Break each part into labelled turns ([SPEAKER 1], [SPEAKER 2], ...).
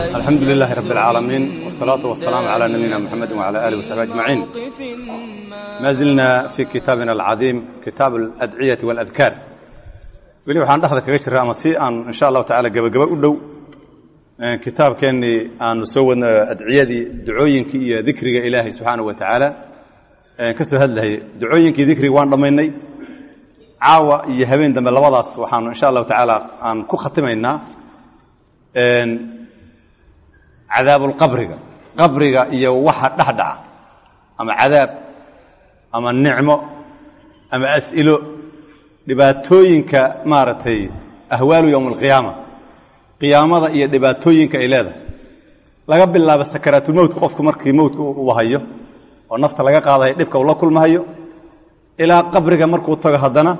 [SPEAKER 1] alxamdu lilaahi rabb alcaalamiin wsalaatu wasalaamu calaa nabiyina muxamedi wacala aalihi wasaxbi ajmaciin maa zilna fii kitaabina alcadiim kitaab aladciyati waaladkaar weli waxaan dhexda kaga jiraa ama si aan insha allahu tacala gebagabo u dhow kitaabkeennii aanu soo wadno adciyadii ducooyinkii iyo dikriga ilaahay subxaanahu wa tacaala ka soo hadlahay ducooyinkii dikriga waan dhammaynay. Caawa iyo habeen dambe labadaas waxaanu insha allahu tacaala aan ku khatimaynaa cadaabulqabriga. Qabriga iyo waxa dhexdhaca ama cadaab ama nicmo ama as'ilo. Dhibaatooyinka maaragtay ahwaalu yowma alqiyaama qiyaamada iyo dhibaatooyinka ay leedahay. Laga bilaabo sakaraatulmowtka qofku markii mowtka uu hayo oo nafta laga qaadayo dhibka uu la kulmahayo ilaa qabriga markuu tago haddana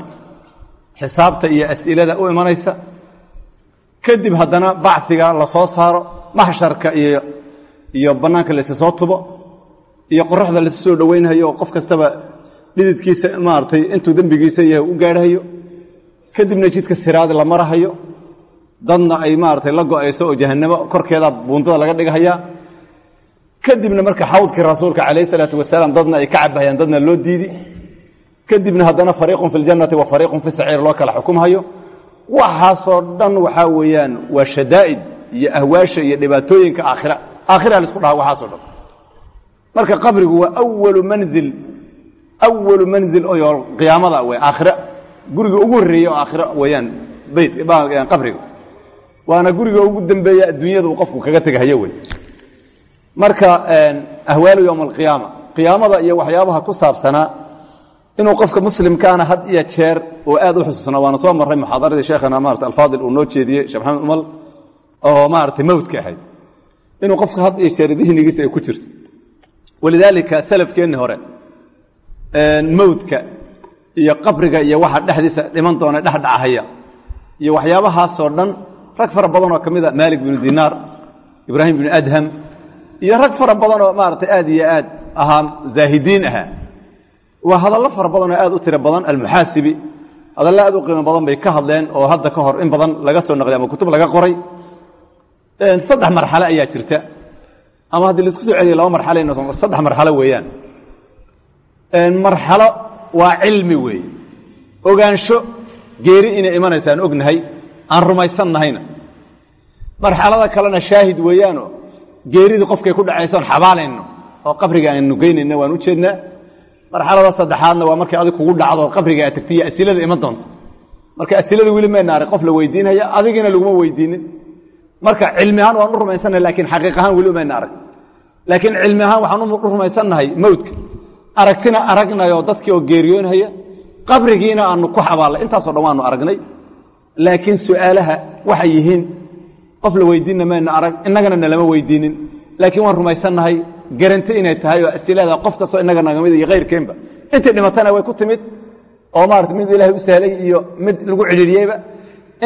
[SPEAKER 1] xisaabta iyo as'ilada u imanaysa kadib haddana bachiga la soo saaro maxsharka iyo iyo bannaanka laysi soo tubo iyo qoraxda laysu soo dhowaynhayo oo qof kastaba dhididkiisa maaragtay intuu dembigiisa yahay u gaadhayo kadibna jidka siraadi la marahayo dadna ay maaragtay la go'ayso oo jahannamo korkeeda buundada laga dhighayaa kadibna marka xawdkii rasuulka calayh salaatu wasalaam dadna ay ka cabahayaan dadna loo diidi kadibna haddana fariiqun fi ljannati wa fariiqun fi saciir loo kala xukumhayo. Waxaasoo dhan waxaa weeyaan waa shadaa'id iyo ahwaasha iyo dhibaatooyinka aakhira. Aakhira la isku dhaha waxaasoo dhan marka qabrigu waa awalu manzil awalu manzil oo qiyaamada wey aakhira. Guriga ugu horreeya oo aakhira weeyaan beyt qabriga waana guriga ugu dambeeya adduunyada uu qofku kaga tegahayo wey marka ahwaalu yowma alqiyaama qiyaamada iyo waxyaabaha ku saabsanaa inuu qofka muslimkaana had iyo jeer oo aad u xusuusnaa waana soo marray muxaadaradii sheekhana maarata alfaadil uu noo jeediyey sheekh maxamed umal oo maaragtay mowdka ahayd. Inuu qofka had iyo jeer dihnigiisa ay ku jirto. Walidaalika salafkeenni hore mowdka iyo qabriga iyo waxa dhexdiisa dhiman doona dhexdhacahaya iyo waxyaabahaasoo dhan rag fara badan oo ka mida maalik binu dinaar ibraahim binu adham iyo rag fara badan oo maaragtay aad iyo aad ahaa zaahidiin ahaa. Waa hadallo fara badan oo aad u tiro badan almuxaasibi hadallo aad u qiimo badan bay ka hadleen oo hadda ka hor in badan laga soo naqliy ama kutub laga qoray saddex marxalo ayaa jirta. Ama haddii la isku soo celiya laba marxalo saddex marxalo weeyaan. Marxalo waa cilmi weeye ogaansho geeri inay imanaysa aan ognahay aan rumaysannahayna marxalada kalena shaahid weeyaanoo geeridii qofkay ku dhacaysa oon xabaalayno oo qabriga aanu geynayna waan u jeednaa. Marxalada saddexaadna waa markay adig kugu dhacdo qabriga aad tagtiyo asilada iman doonto. Marka asilada weli arag qof la weydiinaya adigina laguma weydiinin marka cilmi ahaan waan u rumaysannahay lakiin xaqiiq ahaan weli mayna arag. Laakiin cilmi ahaan waxaan u rumaysannahay mowdka aragtina aragnayoo dadkii oo geeriyoonhaya qabrigiina aanu ku xabaallay intaasoo dhan waanu aragnay. Laakiin su'aalaha waxay yihiin qof la weydiinna mayna arag innagana nalama weydiinin. Laakiin waan rumaysannahay garanti inay tahay oo asilada qof kastoo innaga nagamid iyo kayrkeenba intii dhimatana way ku timid oo maarata mid ilaahay u sahlay iyo mid lagu cidhiidhiyeyba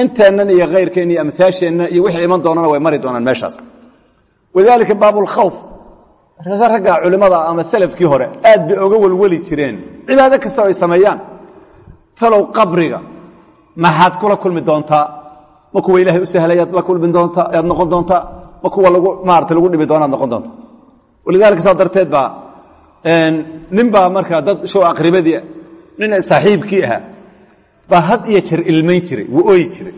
[SPEAKER 1] inteennan iyo kayrkeenna iyo amhaasheenna iyo wixii iman doonana way mari doonaan meeshaas. Walidaalika baabulkhawf markaase ragga culimmada ama salafkii hore aad bay oga welweli jireen. Cibaado kasta oo ay sameeyaan. Talow qabriga. Maxaad kula kulmi doontaa ma kuwa ilaahay u sahlay aad la kulmi doontaa ayaad noqon doontaa ma kuwa lagu maarata lagu dhibi doona ad noqon doonta? Walidaalika saa darteed baa nin baa markaa dad show aqribadii nin saaxiibkii ahaa baa had iyo jeer ilmayn jiray wuu ooyi jiray.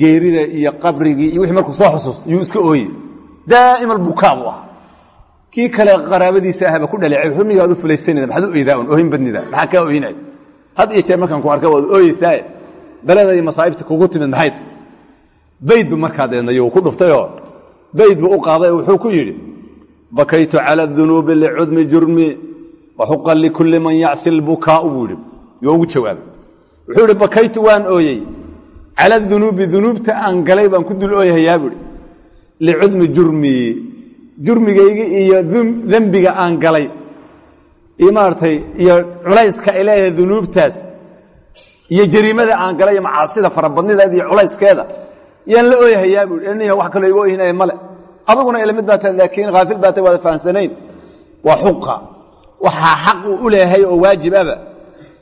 [SPEAKER 1] Geerida iyo qabrigii iyo wixii markuu soo xusuusto yuu iska ooye daa'iman bukaa buu ahaa. Kii kale qaraabadiisa ahba ku dhaleecay wuxuu nigaad u fulaysanayda maxaad u oydaa un oohin badnida. Maxaa kaa oohinaya had iyo jeer markaan ku arka waad ooyeysaaye. Balada masaa'ibta kugu timid maxay bayd bu markaa deednayo uu ku dhuftayoo bayd buu u qaaday wuxuu ku yidhi bakaytu cala adunuubi licudmi jurmi waxuqa likulli man yacsi lbukaau buu yidhi. Yoo ugu jawaabay wuxuu ihi bakaytu waan ooyey. Cala dunuubi dunuubta aan galay baan ku dul ooyahayaa buuhi licudmi jurmi jurmigaygi iyo dembiga aan galay. Iyo maaratay iyo culayska ay dunuubtaas iyo jariimada aan galay iyo macaasida farabadnideeda iyo culayskeeda yaan la ooyahayaa buuhi aniya wax kaloo iga oohinaya male aduguna ila mid baa tahay laakiin haafil baa tahay waada fahamsanayn waa xuqa. Waxaa xaq uu u leeyahay oo waajib aba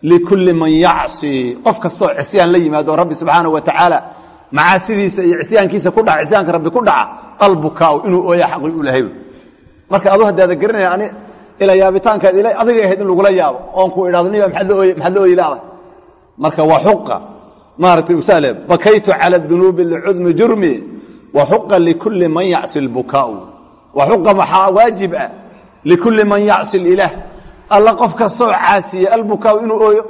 [SPEAKER 1] likulli man yacsi. Qof kastoo cisyaan la yimaado rabbi subxaanahu wa tacaala macaasidiisa iyo cisyaankiisa ku dhaca cisyaanka rabbi ku dhaca albukaau inuu ooya xaqi u marka adu haddaada garanaya ani ila yaabitaankaad ila adigay ahayd in lagula yaabo oon ku idhahdo niba maxaad la ooyi laada marka waa xuqa. Maaragtay usaale bakaytu cala dunuubi licudmi jurmi wa xuqa likulli man yacsi lbukaau wa xuqa maxaa waajib ah? Likulli man yacsi lilaah alla qof kastoo caasiye albukaau inuu ooyo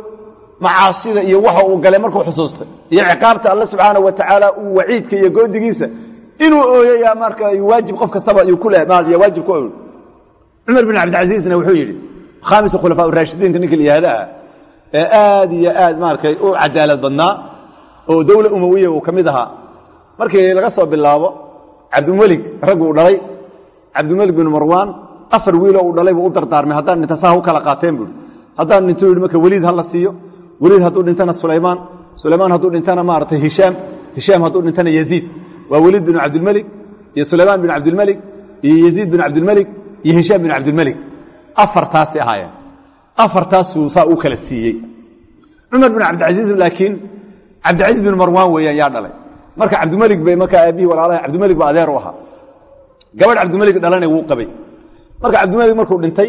[SPEAKER 1] macaasida iyo waxa uu galay markuu xusuustay iyo ciqaabta alle subxaana wa tacaala uu waciidka iyo goodigiisa inuu ooyaya marka waajib qof kastaba yuu ku leh waajib ku oy cumar bin cabdilcasiisna wuxuu yidhi khaamisu khulafaa raashidiinka ninka layihahdaa ee aad iyo aad maaratay u cadaalad badnaa oo dowla umawiya uu ka mid ahaa. Markii laga soo bilaabo cabdimelig raggu uu dhalay cabdimelig bin marwaan afar wiiloo uu dhalay buu u dardaarmay. Haddaan dhinta saa u kala qaateen buui haddaan dhinto yidhi marka weliid ha la siiyo. Weliid hadduu dhintana sulaymaan. Sulaymaan hadduu dhintana maaratay hishaam. Hishaam hadduu dhintana yaziid. Waa weliid binu cabdilmelig iyo sulaymaan bin cabdilmelig iyo yaziid bin cabdilmelig iyo hishaam bin cabdilmelig afartaasay ahaayeen. Afartaasuu saa u kala siiyey. Cumar bin cabdilcasiis laakiin cabdilcasiis bin marwaan weeyaan yaa dhalay. Marka cabdimelig bay markaa aabihii walaalaha cabdimelig ba adeer u ahaa. Gabadh cabdimelig dhalana wuu qabay marka cabdimelig markuu dhintay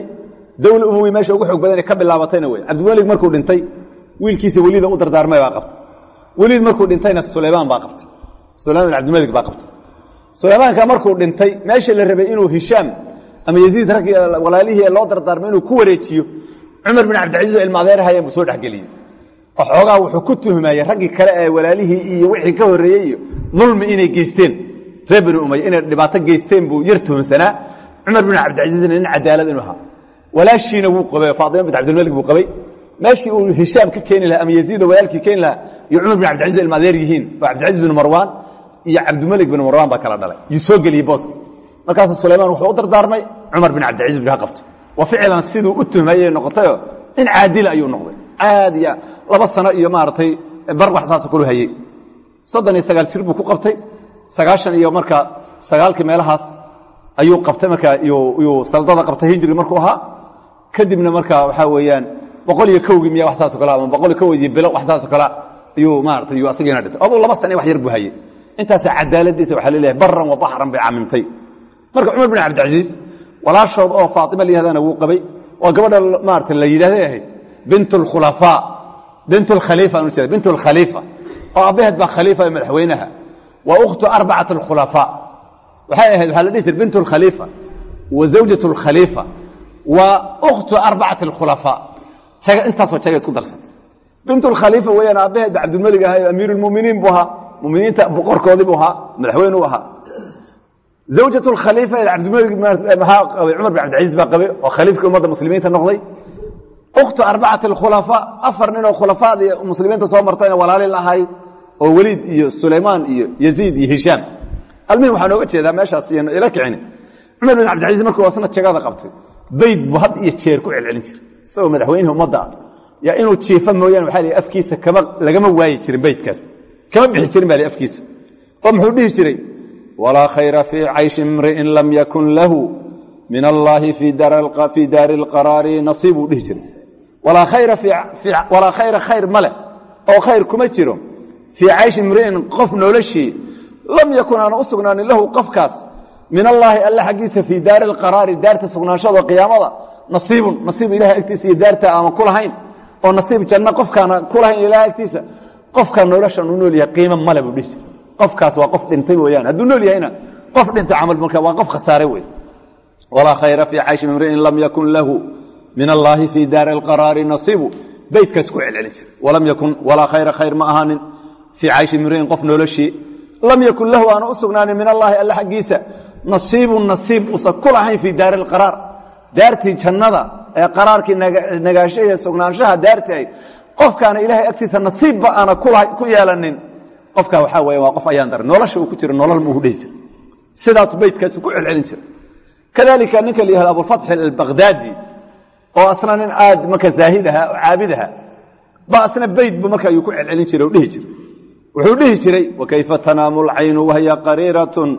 [SPEAKER 1] dowla umowi meesha ugu xoog badan ka bilaabatayna wey cabdimelig markuu dhintay wiilkiisa weliida u dardaarmay baa qabtay. Weliid markuu dhintayna sulaymaan baa qabtay. Sulayman bin baa qabtay. Sulaymaanka markuu dhintay meesha la rabay inuu hishaam ama yaziid raggii walaalihii loo dardaarmay inuu ku wareejiyo cumar bin cabdilcasiis oo ilma adeerahayeen buu soo dhexgeliyey oo xoogaa wuxuu ku tuhmayey raggii kale ee walaalihii iyo wixii ka horreeyey dulmi inay geysteen. Reer bani umaya inay dhibaato geysteen buu yar tuhunsanaa cumar bin cabdilcasiisna nin cadaalad inuu ahaa. Walaashiina wuu qabay faatima bint cabdilmalik buu qabay. Meeshii uu hishaam ka keeni lahaa ama yaziidoo walaalkii keeni lahaa iyo cumar bin cabdilcasiis ilma adeer yihiin oo cabdilcasiis bin marwaan iyo cabdimalik bin marwaan baa kala dhalay. Yuu soo geliyey booska. Markaasa sulaymaan wuxuu u dardaarmay cumar bin cabdilcasiis bin ha qabto. Wa ficlan siduu u tuhmayey noqotayoo nin caadila ayuu noqday. Aad iyo laba sano iyo maaragtay bar wax saasoo kalu hayey soddon iyo sagaal jir buu ayuu qabtay markaa yuu saldada qabtay hinjiri markuu ahaa. Kadibna markaa waxaa weeyaan boqol iyo kowgii miya wax saasoo kale ama boqol iyo kowdii bilo wax saasoo kale ayuu maarata yuu asagiina dhintay. Aduu laba sane wax yar buu hayay. Intaasa cadaaladdiisa waxaa leeleyahay baran wa baxran bay camimtay marka cumar bin cabdilcasiis walaashood oo faatima la yihahdaana wuu qabay. Waa gabadha maarata la yidhahday ahayd bint alkhulafaa bint jeeda bint oo abbaheed baa khaliifa ee madaxweynaha. Wa ukhtu arbacati alkhulafaa waxay ahayd waxaa la dhihi jir bint اlkhaliifa wa zawjaة اlkhaliifa wa ukhtu arbacat اlkhulafaa intaasoo jaga isku darsanta bint اlkhaliifa weeyaan aabbaheed ba cabdilmelig ahaa amiir اlmuminiin buu ahaa muminiinta boqorkoodii buu ahaa madaxweyne u ahaa zawjaة اlkhaliifa ee cabdilmelig maxaa qabay cumar bin cabdilcaziiz baa qabay oo khaliifkii ummadda muslimiinta noqday ukhtu arbacati اkhulafaa afar nin oo khulafaadii muslimiinta soo martayna walaali lahayd oo weliid iyo sulaymaan iyo yaziid iyo hishaam almuhim waxaa nooga jeedaa meeshaas ila kicini cumar bin cabdilcaziiz markuu asna jagada qabtay beyd buu had iyo jeer ku celcelin jiray. Isagoo madaxweynihi ummadda ah. Inuu jiifa mooyaane waxaa lihi afkiisa kama lagama waayi jirin beydkaas kama bixi jirin baa afkiisa. Oo muxuu dhihi jiray walaa khayra fii cayshi imri'in lam yakun lahu min allaahi fii daari اlqaraari nasiibuu dhihi jiray. Walaa khayra khayr ma leh. Oo khayr kuma jiro. Fii cayshi imri'in qof noloshii lam yakun aana u sugnaanin lahu qofkaas min allaahi alle xaggiisa fii daari اlqaraari daarta sugnaanshado qiyaamada. Nasiibun nasiib ilahay agtiisa iyo daarta aama ku lahayn. Oo nasiib janno qofkaana ku lahayn ilahay agtiisa. Qofkaa noloshan u nool yahay qiimo male buu dhihi jiray. Qofkaas waa qof dhintay mooyaane hadduu nool yahayna qof dhintay camal marka waa qof khasaare wey walaa khayra fii cayshi imri'in lam yakun lahu min allaahi fii daari alqaraari nasiibu. Beydkaas ku celcelin jiray. Walam yakun walaa lam yakun lahu aana u sugnaanin min allaahi alle xaggiisa. Nasiibun nasiib usan ku lahayn fii daari alqaraar daartii jannada ee qaraarkii nagaashahe sugnaanshaha daartii ayd qofkaana ilaahay agtiisa nasiibba aana ku yeelanin. Qofkaa waxaa weya waa qof ayaan daran nolosha uu ku jiro nolol muu dhihi jira sidaas beydkaasi ku celcelin jira kadalika oo asna aad marka zaahid aha oo caabid aha ba asna beyd bu marka ayuu ku celcelin jiray o dhihi jiray wuxuu dhihi jiray wakayfa tanaamu alcaynu wahiya qariiratun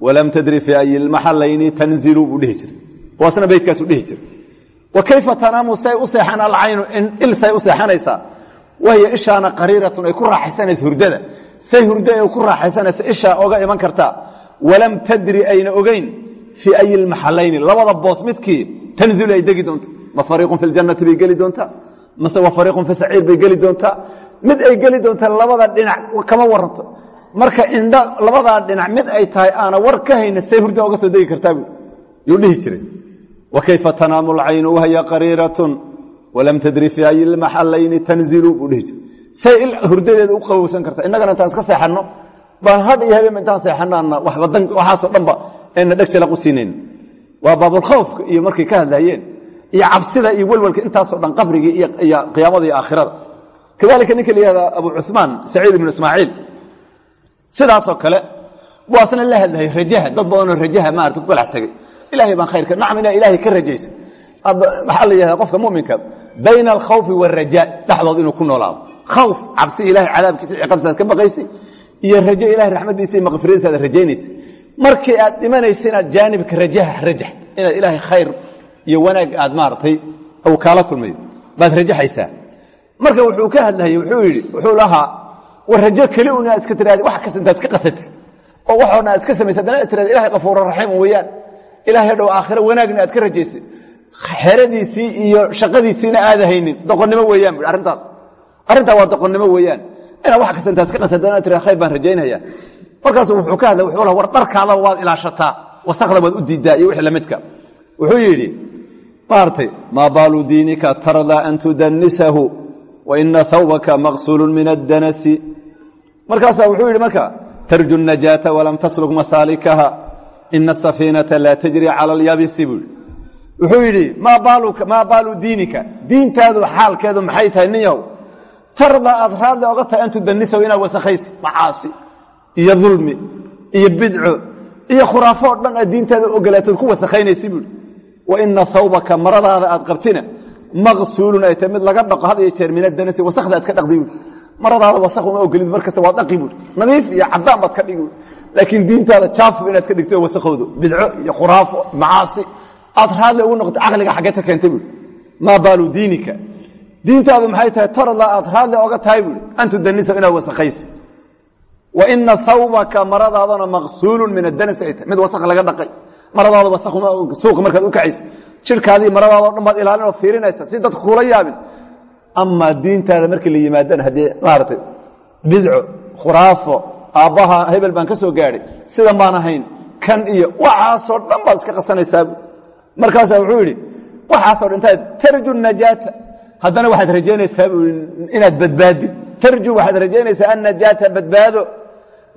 [SPEAKER 1] walam tadri fii ayi lmaxalayni tanzilu? Buu dhihi jiray. Oo asna beydkaasuu dhihi jiray. Wa tanaamu say u seexan alcaynu il say u seexanaysaa wahiyo ishaana qariiratun ay ku raaxaysanayso hurdada. Say hurda ay ku raaxaysanaysa ishaa oga iman kartaa walam tadri ayna ogeyn fii ayi lmaxalayni labada boos midkii tanzilu ay degi doonto ma fariiqun fi ljannati bay geli doontaa mase wa fariiqun fi saciir bay geli doontaa mid ay geli doontaa labada dhinac kama waranto marka indha labadaa dhinac mid ay tahay aana war ka hayna say hurda oga soo degi kartaa bu yuu dhihi jiray. Wa kayfa tanaamu lcaynu wahiya qariiratun walam tadri fii ayi lmaxalayni tanzilu buu dhihi say hurdadeeda u qabowsan karta. Innagana intaan iska seexanno. Baan hadh iyo habeenba intaan seexanaana waxaasoo dhanba ayna dheg jalaq u siinayn. Waa baabulkhawfka iyo markay ka hadlayeen iyo cabsida iyo welwelka intaasoo dhan qabrigii iyo qiyaamada iyo aakhirada kadalika ninka la yihahda abu cuثmaan saciid ibnu ismaaciil. Sidaasoo kale waasna la hadlayay rajaha dad badanoo rajaha maarata ku galax tegay ilahay baan khayrka nacam ina ilaahay ka rajaysa maxaa la yihahda qofka muminka bayna alkhawfi wاraja dhexdood inuu ku noolaado. Khawf cabsi ilahay cadaabkiisa ciqabtisaad ka baqaysi iyo rajo ilahay raxmadiisa iyo makfiradiisa aad rajaynaysa markii aad dhimanaysa inaad jaanibka rajaha rajax inaad ilaahay khayr iyo wanaag aad maaragtay uu kaala kulmayo baad rajaxaysaa marka wuxuu ka hadlayey wuxuu yidhi wuxuu lahaa war rajo keli un iska tiraadi wax kasta intaad iska qasatid. Oo waxoo dhan aad iska samaysa haddana aad tiradi ilahay raxiim weeyaan. Ilahay dhow aakhiro wanaagna aad ka rajaysay xeradiisii iyo shaqadiisiina aada haynin doqonnimo weeyaan bu arrintaas arrintaa waa doqonnimo weeyaan. Inaad wax kasta intaad iska qasatid haddana tiradi khayr baan rajaynaya markaasu wuxuu ka hadlay wuxuu laha war dharkaadaba waad ilaashataa wasakda waad u diiddaa iyo wixii lamidka wuxuu yidhi maartay maa baalu diinika tardaa an tudanisahu waina hawbaka maqsuulu min addanasi markaasaa wuxuu yidhi marka tarju najaata walam tasluk masaalikaha ina asafiinata laa tajri cala alyabisi buu wuxuu yidhi maa baalu diinika diintaadu xaalkeedu maxay tahay nin yahow tardaa aad raadli oga tahay an tudanisahu inaad wasakhaysi macaasi iyo dulmi iyo bidco iyo khuraafo o dhan aad diintaada ogolaatood ku wasakhaynaysi buui wa ina hawbaka maradaada aad qabtina maqsuulun ay tahay mid laga dhaqo had iyo jeer min adanasi wasakda aad ka dhaqdi buui maradaada wasakh uma ogolid mar waa dhaqi buui nadiif iyo cadaan baad ka dhigi laakiin diintaada jaafo inaad ka dhigto wasakhoodo bidco iyo khuraafo macaasi aad raadli ugu noqoto caqliga xaggee ta keentay buui maa baalu diinika diintaadu maxay tahay tarada aad raadli oga tahay buui an tudanisa inaad wasakhaysi waina hawbaka maradaadana maqsuulu min adanasi ay tahay mid wasakh laga dhaqay maradaada wassuuqa markaad u kacaysa jirkaadii maradaado dhan baad ilaalinoo fiirinaysa si dadku kula yaabin. Amaa diintaada markii la yimaadana haddii maaragtay bidco khuraafo aabbaha hebel baan ka soo gaadhay sidan baan ahayn kan iyo waxaasoo dhan baad iska qasanaysaa. Markaasaa wuxuu yidhi waxaasoo dhan intaad tarju najaata. Haddana waxaad rajaynaysaa inaad badbaadi tarju waxaad rajaynaysaa annajaata badbaado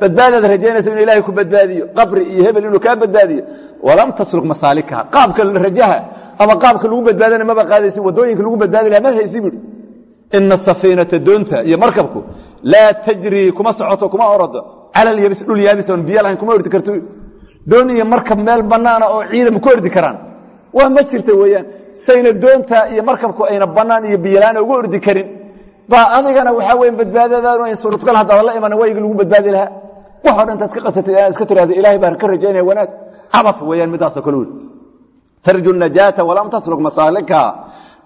[SPEAKER 1] badbaadaad rajaynaysa inu ilahay ku badbaadiyo qabri iyo hebel inuu kaa badbaadiyo walam tasluk masaalikaha. Qaabka rajaha ama qaabka lagu badbaadana maba qaadaysi waddooyinka lagu badbaadi laha ma haysi buui ina asafiinata doonta iyo markabku laa tajrii kuma socoto kuma orodo cala lyabis dhul yaabis oon biyo lahayn kuma ordi karto. Doon iyo markab meel banaana oo ciidan ku ordi karaan. Waa ma jirta weeyaan. Sayna doonta iyo markabku ayna banaan iyo biyolaan uga ordi karin. Baa adigana waxaa weya badbaadadaanu ayn suuradgal haddaada la iman waygi lagu badbaadi waxoo dhan taad ka qasatay inaad iska tiraada ilaahay baan ka rajaynaya wanaag. Cabad weeyaan midaasoo kale wey tarju najaata walam tasluk masaalikaha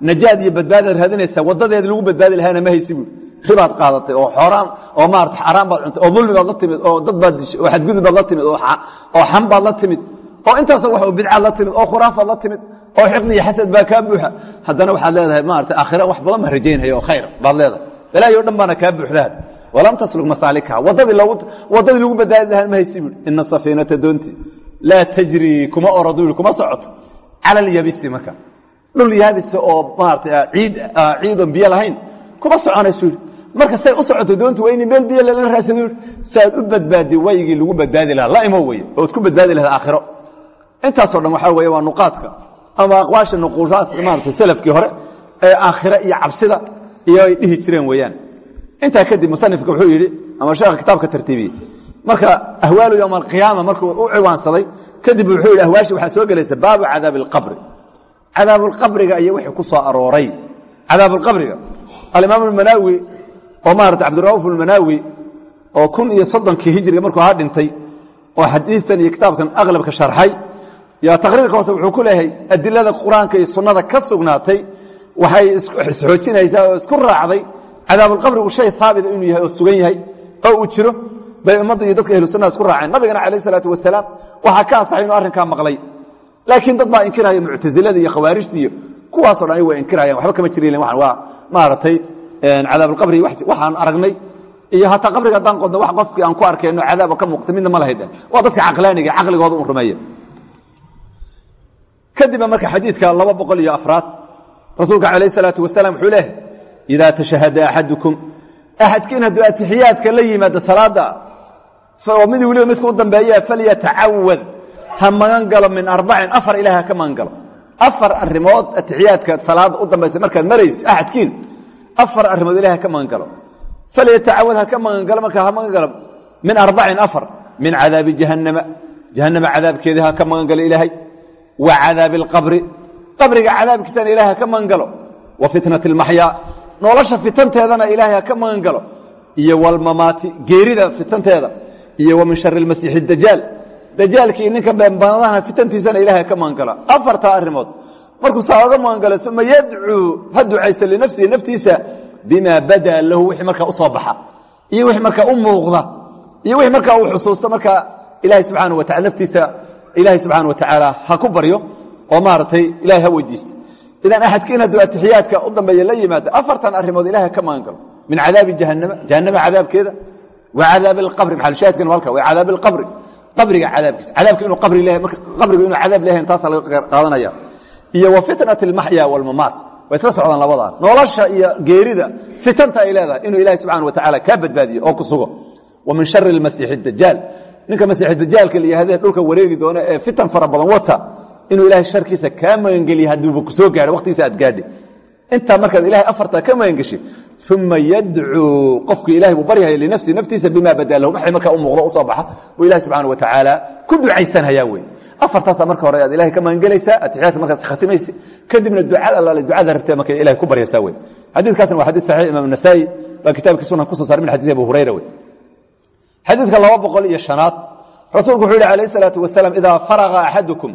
[SPEAKER 1] najaad iyo badbaadaad raadinaysaa wadadeedi lagu badbaadi lahaana ma haysi buui ribaad qaadatay oo xooraan oo maarata xaaraan baad cuntay oo dulmi baad la timid oo dad baad dishay oo xadgudub baad la timid oo xam baad la timid oo intaasoo wax bidcaad la timid oo khuraafaad la timid oo xiqdi iyo xasad baa kaa buuxa. Haddana waxaad leedahay maarata aakhira wax walam tasluk masaalikaha waddadii lagu badbaadi lahaan ma haysi buui ina safiinata doonti laa tajrii kuma oradu kuma socoto cala alyabisi marka dhul yaabisa oo maarata ciidon biyo lahayn kuma soconaysu yii marka say u socoto doontu waa in meel biyo lala raasado saaad u badbaadi waygii lagu badbaadi lahaa la imo weye ood ku badbaadi lahayd aakhiro intaasoo dhan waxaa weeye waa nuqaadka ama aqwaasha nuquushaadka maarata salafkii hore ee aakhire iyo iyo dhihi jireen weeyaan intaa kadib musanifka wuxuu yidhi ama sheekha kitaabka tartiibiyey marka ahwaalu yowm alqiyaama markuu u ciwaansaday kadib wuxuu yidhi ahwaashi waxaa soo gelaysa baabu cadaabi alqabri cadaabulqabriga iyo wixii ku soo arooray. Cadaabulqabriga alimaam almanaawi oo maarata cabdira'uuf almanaawi oo kun iyo soddonkii hijriga markuu ahaa dhintay oo xadiitan iyo kitaabkan aqlabka sharxay yaa taqriirka hoose wuxuu ku leeyahay adilada qur'aanka iyo sunnada ka sugnaatay waxay isxoojinaysaa oo isku raacday cadaabulqabri uu shay haabita inuu yahay oo sugan yahay oo uu jiro bay ummadda iyo dadka ahlu sunnaha isku raaceen. Nabigana calayh isalaatu wasalaam waxaa ka ansaxay inuu arrinkaa maqlay. Laakiin dad baa inkiraya muctasilada iyo khawaarijta iyo kuwaasoo dhan ay waa inkirayaan waxba kama jirilen waxan waa maaragtay cadaabulqabri waxaan aragnay. Iyo hataa qabriga haddaan qodno wax qofkii aan ku arkayno cadaaba ka muuqta midna ma lahaydhe waa dadka caqlaaniga caqligooda un rumeeya kadibba marka xadiidka laba boqol iyo afraad rasuulka calayh isalaatu wasalaam idaa tashahada axadukum axadkiin hadduu atixiyaadka la yimaado salaadda oo mid weliba midka u dambeeya falyatacawad ha magan galo min arbacin afar ilaah ha ka magan galo afar arimood atixiyaadka salaadda u dambaysa markaad maraysa axadkiin afar arrimood ilaah ha ka magan galo falyatacawad ha ka magan galo markaa ha magan galo min arbacin afar min cadaabi jahannama jahannama cadaabkeedii ha ka magan galo ilaahay wa cadaabi alqabri qabriga cadaabkiisana nolosha fitanteedana ilaahay ha ka magan galo iyo walmamaati geerida fitanteeda. Iyo wa min shari lmasiixi dajaal dajaalkii ninka beenbanadahana fitantiisana ilahay ha ka magan galo afartaa arrimood. Markuu saa oga magan galo uma yadcuu ha ducaysta linafsihi naftiisa bima badaa lahu wixii markaa u soo baxa. Iyo wixii markaa u muuqda. Iyo wixii markaa uu xusuusto markaa ilahay subxaana wa taala naftiisa ilaahay subxaana wa tacaala ha ku baryo. Oo maaragtay ilahay ha weydiista idan axadkiin hadduu atixiyaadka u dambeeya la yimaado afartan arrimood ilahay ka magan galo min cadaabi jahanama jahanama cadaabkeeda wa cadaabi alqabri maxalshaahidkan halka wa cadaabi alqabri. Qabriga cadaabkiisa cadaabka inuu qabri leeyahay marka qabrigu inuu cadaab leeyahay taasaa laga qaadanaya. Iyo wa fitnati almaxya walmamaat way isla socdaan labadaa nolosha iyo geerida fitanta ay leedahay inuu ilahay subxana wa tacaala kaa badbaadiyo oo ku sugo. Wa min shari almasiixi dajaal ninka masiixi dajaalka la yihahde dhulka wareegi doona inuu ilahay sharkiisa kaa magangeliya hadduuba ku soo gaadho waqtigiisa aad gaadhi. Intaa markaad ilahay afartaa ka magangeshay uma yadcuu qofku ilahay buu baryahaya linafsihi naftiisa bima badaa lahu. Waxay markaa u muuqdo u soo baxa? Buu ilahi subxana wa tacaala ku ducaysanhayaa wey afartaasa marka hore aad ilahay ka magangelaysaa atixiyaadka markaad khatimaysa kadibna ducada allaale ducada rabtee marka ilahay ku baryaysaa wey xadiidkaasna waa xadis saxiix imam nasaa'i baa kitaabkii sunan ku soo min xadis abu hurayra wey xadiidka laba iyo shanaad rasuulku wuxuu yihi alayh salaatu wasalaam idaa faraga axadukum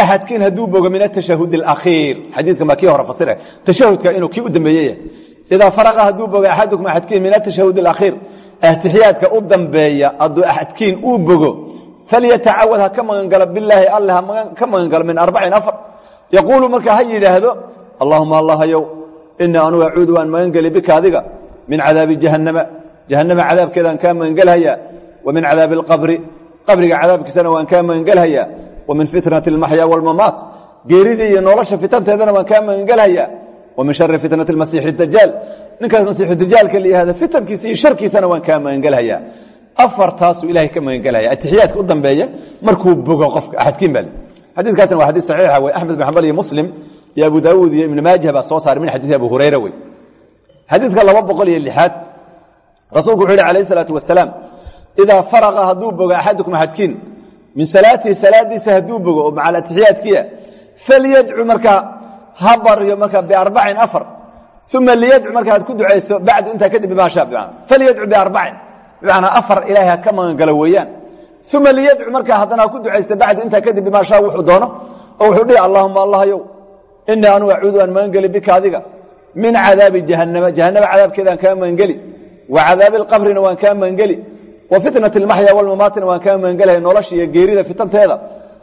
[SPEAKER 1] axadkiin hadduu bogo min atashahud alakhiir xadiidkan baa kii hore fasira tashahudka inuu kii u dambeeyey idaa faraqa hadduu bogo axadukum axadkiin min atashahud alakhiir atixiyaadka u dambeeya hadduu axadkiin uu bogo falyatacawad ha ka magangalo bilaahi alle ha ka magangalo min arbacin afar yaquulu marka ha yidhaahdo allahuma allahayow inii anugu acuudu waan magangeli bika adiga min cadaabi jahannama jahannama cadaabkeedaan kaa magangelhayaa wa min cadaabi alqabri qabriga cadaabkiisana waan kaa magangelhayaa wa min fitnati almaxya walmamaat geeridii iyo nolosha fitanteedana waan kaa magangelhayaa wa min shari fitnati almasiixi dajaal ninkaas masiixu dajaalka la yihahda fitankiisa iyo sharkiisana waan kaa magangelhayaa afartaasuu ilahay ka magangelhaya atixiyaadka u dambeeya markuu bogo qofka axadkiin baa xadiikaasna waa xadii saxiixa wey axmed bin xambal iyo muslim iyo abu daawuud iyo ibnu maajah baa soo saaray min xadiisi abu hurayra wey xadiidka laba boqol iyo lixaad rasuulku wuxuu yihi alayh isalaatu wasalaam idaa faraqa hadduu bogo axadukum axadkiin min salaatihi salaadiisa hadduu bogo oo macal atixiyaadkiia falyadcu markaa ha baryo markaa biarbacin afar uma liyadcu marka aad ku ducayso bacdu intaa kadib bimaasha falyadcu biarbacin bimacnaa afar ilaahay ha ka magangalo weeyaan. Uma liyadcu markaa haddana ha ku ducaysta bacdu intaa kadib bimaa shaa wuxuu doono oo wuxuu dhihi allahuma allahyow inii anugu acuudu aan magangeli bika adiga min cadaabi jahannama jahannama wa fitnati almaxya walmamaatina waan kaa magangelaya nolosha iyo geerida fitanteeda.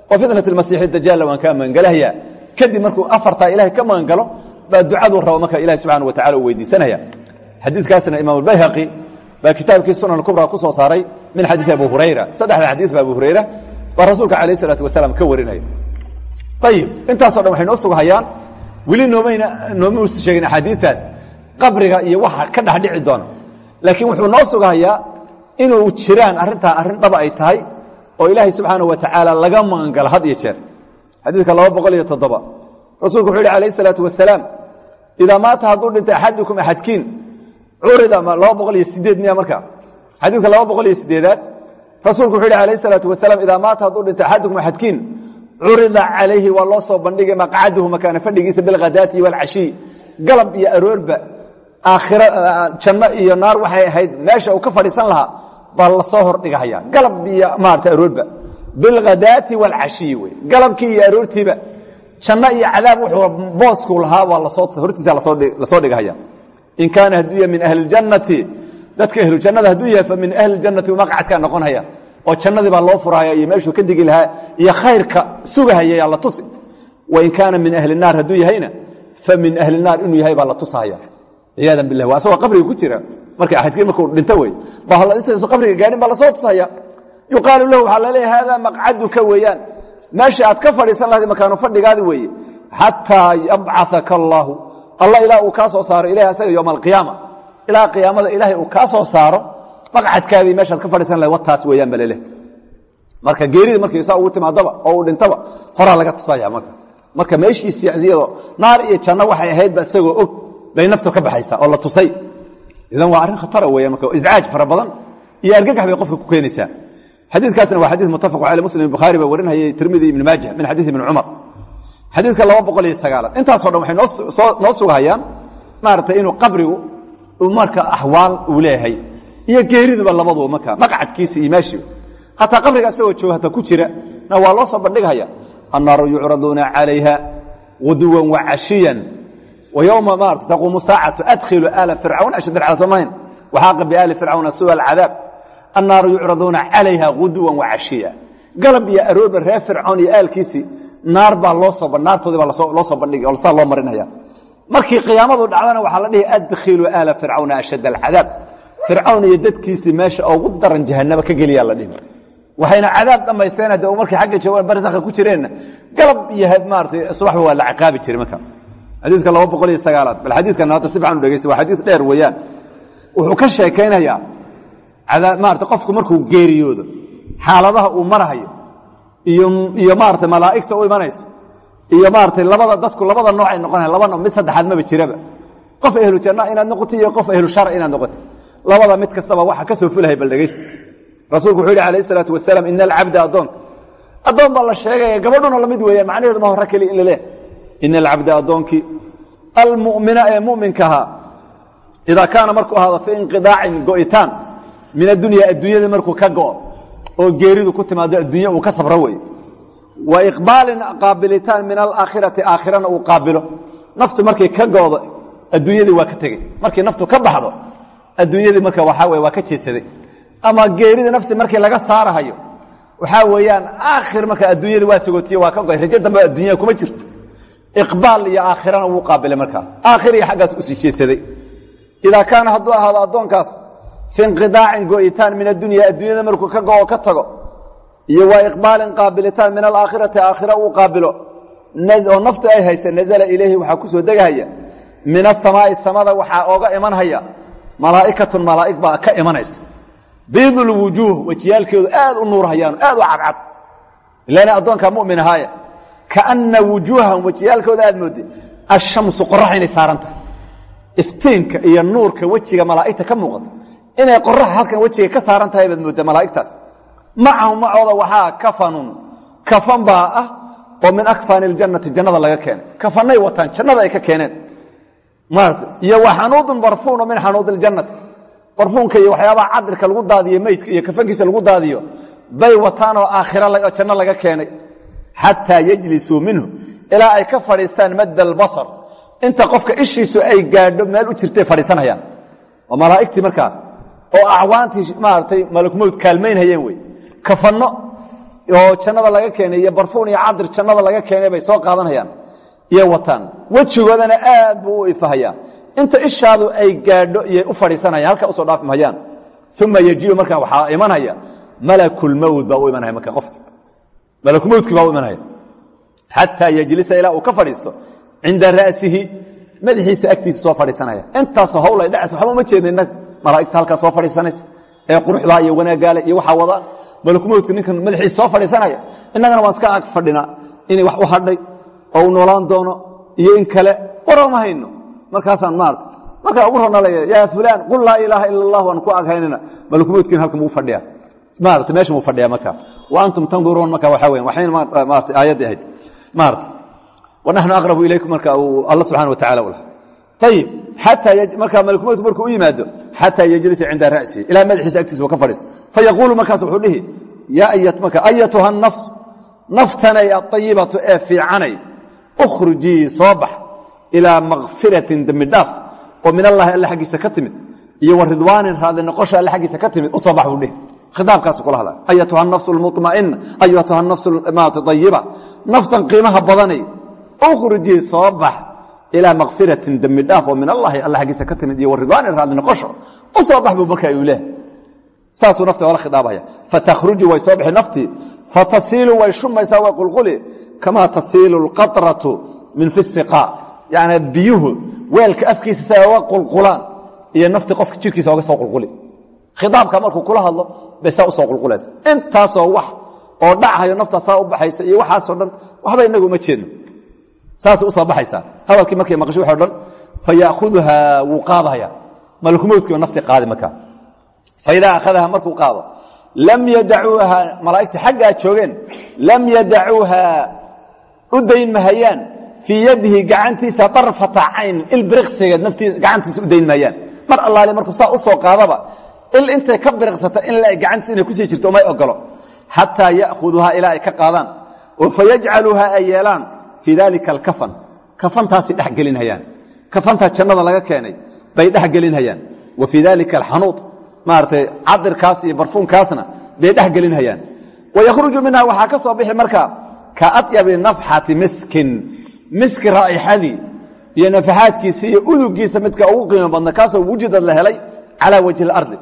[SPEAKER 1] Wa fitnati almasiixi dajaalla waan kaa magangelahaya kadib markuu afartaa ilahay ka magangalo baa ducaduu rabo marka ilahi subxana wa tacala u weydiisanaya xadiidkaasna imaam albayhaqi baa kitaabkii sunan kubra ku soo saaray min xadiii abu hurayra. Saddexda xadiis ba abu hurayra baa rasuulka alayh isalaatu wasalaam ka warinaya. Ayib intaaso dhan waxay noo sugahayaan weli noomayna nooma usa sheegin axaadiitaas qabriga iyo waxa ka dhex dhici doona. Laakiin inuu jiraan arrintaa arrin dhaba ay tahay oo ilaahay subxaana wa tacaala laga magangalo had iyo jeer. Xadiidka laba boqol iyo toddoba. Rasuulku wuxuu yihi alayh isalaatu wasalaam idaa maata hadduu dhintay axadukum axadkiin curida laba boqol iyo sideed miya marka. Xadiidka laba boqol iyo sideedaad rasuulku wuxuu yihi alayh isalaatu wasalaam idaa maata hadduu dhintay axadukum axadkiin curida calayhi waa loo soo bandhigay maqcaduhu makaana fadhigiisa bilkhadaati walcashiy galab iyo aroorba janno iyo naar waxay ahayd meesha uu ka fadhiisan lahaa baa lasoo hordhigahaya galab iyo maarata aroorba bilkhadaati walcashiyi wey galabkii iyo aroortiiba janno iyo cadaab wuxuu booskuu lahaa waa lasoo hortiisa lasoo dhigahaya in kaana hadduu yahay min ahli اljannati dadka ahlujannada hadduu yahay fa min ahli اljannati maqcadkaa noqonaya oo jannadii baa loo furahaya iyo meeshuu ka digi lahaa iyo khayrka sugahaya yaa la tusi wain kaana min ahli الnaar hadduu yahayna fa min ahli الnaar inuu yahay baa la tusahaya ciyaada bilah waa asagoo qabriga ku jira marka axadkii markuu dhinto wey ba intaysu qabriga gaadhin baa la soo tusaya. Yuqaalu lahu waxaa laleeyahy haadaa maqcaduka weeyaan. Meesha aad ka fadhiisan lahayd makaanu fadhigaadi weeye. Xataa yabcaثaka allaahu allah ilaa uu kaa soo saaro ilahi asaga yowma alqiyaama ilaa qiyaamada ilaahay uu kaa soo saaro maqcadkaadii meeshaad ka fadhiisan lahayd wataas weeyaan ba leleh marka geerida markii saa ugu timaadaba oo uu dhintaba horaa laga tusaya marka. Marka meeshiisii iyadoo naar iyo janno waxay ahaydba isagoo og bay naftu ka baxaysaa oo la tusay idan waa arrin khatara weya marka iscaaj fara badan. Iyo argagax bay qofka ku keenaysaa. Xadiikaasna waa xadii mutafaq ale muslim bukhaari baa warinayay tirmidi ibn maaja min xadiis ibni cumar. Xadiidka laba boqol iyo sagaalaad intaaso dhan waxay noo sugahayaan maaragtay inuu qabrigu marka axwaal uu leeyahay. Iyo geeriduba labaduba marka maqcadkiisa iyo meeshiiba hataa qabriga isagoo jooga hata ku jira na waa loo soo bandhigahaya. Annaaru ويومa maarata تquumu saacaةu adkhilu aala fircawn ashad acala somayn waxaaqa biaali fircawna suwa alcadaab annaaru yucraduuna calayha guduwa wacashiya galab iyo aroorba reer fircawn iyo aalkiisii naar baa loo soo naartoodii baa loo soo bandhigi oo saa loo marinaya markii qiyaamadu dhacdana waxaa la dhihi adkhilu aala fircawna ashad alcadaab fircawn iyo dadkiisii meesha ugu daran jahanaba ka geliyaa la dhihi waxayna cadaab dhammaysteen de markay agga joogaan barsakha ku jireenna galab iyo maarata subaxba waa la caqaabi jiray marka xadiidka laba boqol iyo sagaalaad. Bal xadiidkan hadda si fiican dhegeysta waa xadiid dheer weeyaan. Wuxuu ka sheekaynayaa maarata qofku markuu geeriyoodo xaaladaha uu marahayo iyo iyo maarata malaa'igta u imanayso iyo maarata labada dadku labada nooc ay noqonayan laba mid saddexaad maba jiraba. Qof ahlu janna inaad noqoto iyo qof ahlu shar inaad noqoto labada mid kastaba waxa ka soo fulahay bal dhegeysta rasuulku wuxuu yihi alayh isalaatu wasalaam ina alcabda addoonka addoon baa la sheegaya gabadhuna la mid weeyaan macnaheedu ma hore in la ina alcabda addoonkii almumina ee muminkahaa idaa kaana markuu ahaado fi inqidaacin go'itaan min addunya adduunyada markuu ka go'o oo geeridu ku timaado addunya uu ka sabro wey wa iqbaalin qaabilitaan min alaakhirati aakhirana uu qaabilo naftu markay ka go'do adduunyadii waa ka tegey markay naftu ka baxdo adduunyadii marka waxaa wey waa ka jeedsaday ama geerida nafti markii laga saarahayo waxaa weeyaan aakhir marka iqbaal iyo aakhirana wuu qaabilay markaa aakhir iyo xaggaas u sii jeedsaday. Idaa kaana hadduu ahaado addoonkaas fi inqidaacin go'itaan min addunya adduunyada markuu ka go'o ka tago iyo waa iqbaalin qaabilitaan min alaakhirati aakhira uu qaabilo oo naftu ay haysa nazala ilayhi waxaa ku soo degahaya. Min asamaa'i samada waxaa ooga imanhaya. Malaa'ikatun malaa'ig baa ka imanaysa. Biidulwujuuh wejiyaalkeedu aad u nuurhayaan aad u cadcad. Ilaana addoonkaa kaana wujuuhahum wejiyaalkooda aad moodde ashamsu qorax inay saaran tahay iftiinka iyo nuurka wejiga malaa'igta ka muuqata inay qorax halkan wejiga ka saaran tahay baad moodda malaa'igtaas. Macahum macooda waxaa kafanun. Kafan baa ah oo min akfaani iljannati jannada laga keenay. Kafanay wataan jannada ay ka keeneen. Maarata iyo wa xanuudun barfuuno min xanuudi iljannati barfuunka iyo waxyaabaha cadirka lagu daadiyo meydka iyo kafankiisa lagu daadiyo bay wataanoo aakhira janno laga keenay xataa yajlisuu minhu ilaa ay ka fadhiistaan madda albasar inta qofka ishiisu ay gaadho meel u jirtay fadhiisanayaan. Waa malaa'igtii markaas oo acwaantii maaragtay malakmowd kaalmaynhayeen wey. Kafanno oo jannada laga keenay iyo barfuun iyo cadir jannada laga keenay bay soo qaadanayaan iyo wataan. Wejigoodana aad buu u ifahayaa inta ishaadu ay gaadho iyay u fadhiisanayaan halkaa u soo dhaafi mahayaan uma yejiu markaa waxaa imanaya. Malakulmowd baa u imanaya marka qofki malakumowdkii baa u imanaya. Xataa yejlisa ilaa uu ka fadhiisto cinda ra'sihi madaxiisa agtiisa soo fadhiisanaya. Intaasoo hawl ay dhacaysa waxba uma jeedna innaga malaa'igta halkaa soo fadhiisanaysa ee quruxdaa iyo wanaagaale iyo waxaa wadaan malakumowdka ninkan madaxiisa soo fadhiisanaya. Innagana waan iska ag fadhinaa inay wax u hadhay oo uu noolaan doono iyo in kale. Warama hayno. Markaasaan maarata markaa ugu ronalaya yaa fulaan qul laa ilaaha ila allah maarata meeshan buu fadhiya markaa wa antum tanduruun marka waxaa weyan waxayna maarata aayaddii ahayd. Maarata wanaxnu aqrabu ilaykum marka uu alla subxana wa tacala u laha ayib xataa markaa malakumowdku markuu u yimaado xataa yejlisa cinda ra'sihi ilaa madaxiisa agtiisa uu ka fadhiiso fayaquulu markaas wuxuu dhihi yaa marka ayatuha nafs naftanay aayibatu ee fiicanay ukhrujii soo bax ilaa makfiratin dembi dhaaf oo min allaahi alle xaggiisa ka timid iyo wa ridwaanin raadli noqosha alle xaggiisa ka timid u soo bax buu dheh khitaabkaasu kula hadla ayatuha nafsu lmuطma'ina ayatuha nafsu maata ayiba naftan qiimaha badanay ukhrijii soo bax ilaa makfiratin dembi dhaaf oo min allahi alle xaggiisa ka timid iyo wa ridwaanin raadli noqosho u soo bax buu markaa uu leeh saasuu nafti ola khidaabaya. Fatakhruju way soo bixi naftii. Fatasiilu way shumaysaa way qulquli. Kamaa tasiilu lqaطratu min fi siqaa yani biyuhu weelka afkiisa si ay oga qulqulaan. Iyo nafti qofka jirkiisa oga soo qulquli. Khidaabka markuu kula hadlo bay saa u soo qulqulaysa intaasoo wax oo dhachayo naftaa saa u baxaysa iyo waxaasoo dhan waxba inagu uma jeedno. Saasay u soo baxaysaa. Hadalkii markay maqasho waxo dhan fa yaakuduhaa wuu qaadaya malkumowdkiiba nafti qaadi markaa faidaa akhadaha markuu qaado lam yadacuuha malaa'igta xaggaa joogeen lam yadacuuha u dayn mahayaan yadihi gacantiisa darfata cayn il biriqsigeed naftiisa gacantiisa u dayn mahayaan. Mar allaale markuu saa u soo qaadaba il intay ka biriqsata in la gacantiisa inay ku sii jirto umay ogolo xataa ya'khuduhaa ilaa ay ka qaadaan. Oo fayajcaluuha ay yeelaan fii dalika alkafan. Kafantaasay dhex gelinhayaan kafantaa jannada laga keenay bay dhex gelinhayaan wa fii dalika alxanuud maaratay cadirkaas iyo barfuunkaasna bay dhex gelinhayaan wayakhruju minha waxaa ka soo bixi markaa ka adyabi nafxati miskin. Miski raa'ixadii iyo nafaxaadkiisi iyo udugiisa midka ugu qiimo badna kaasoo wujidad la helay calaa wajhi اlardi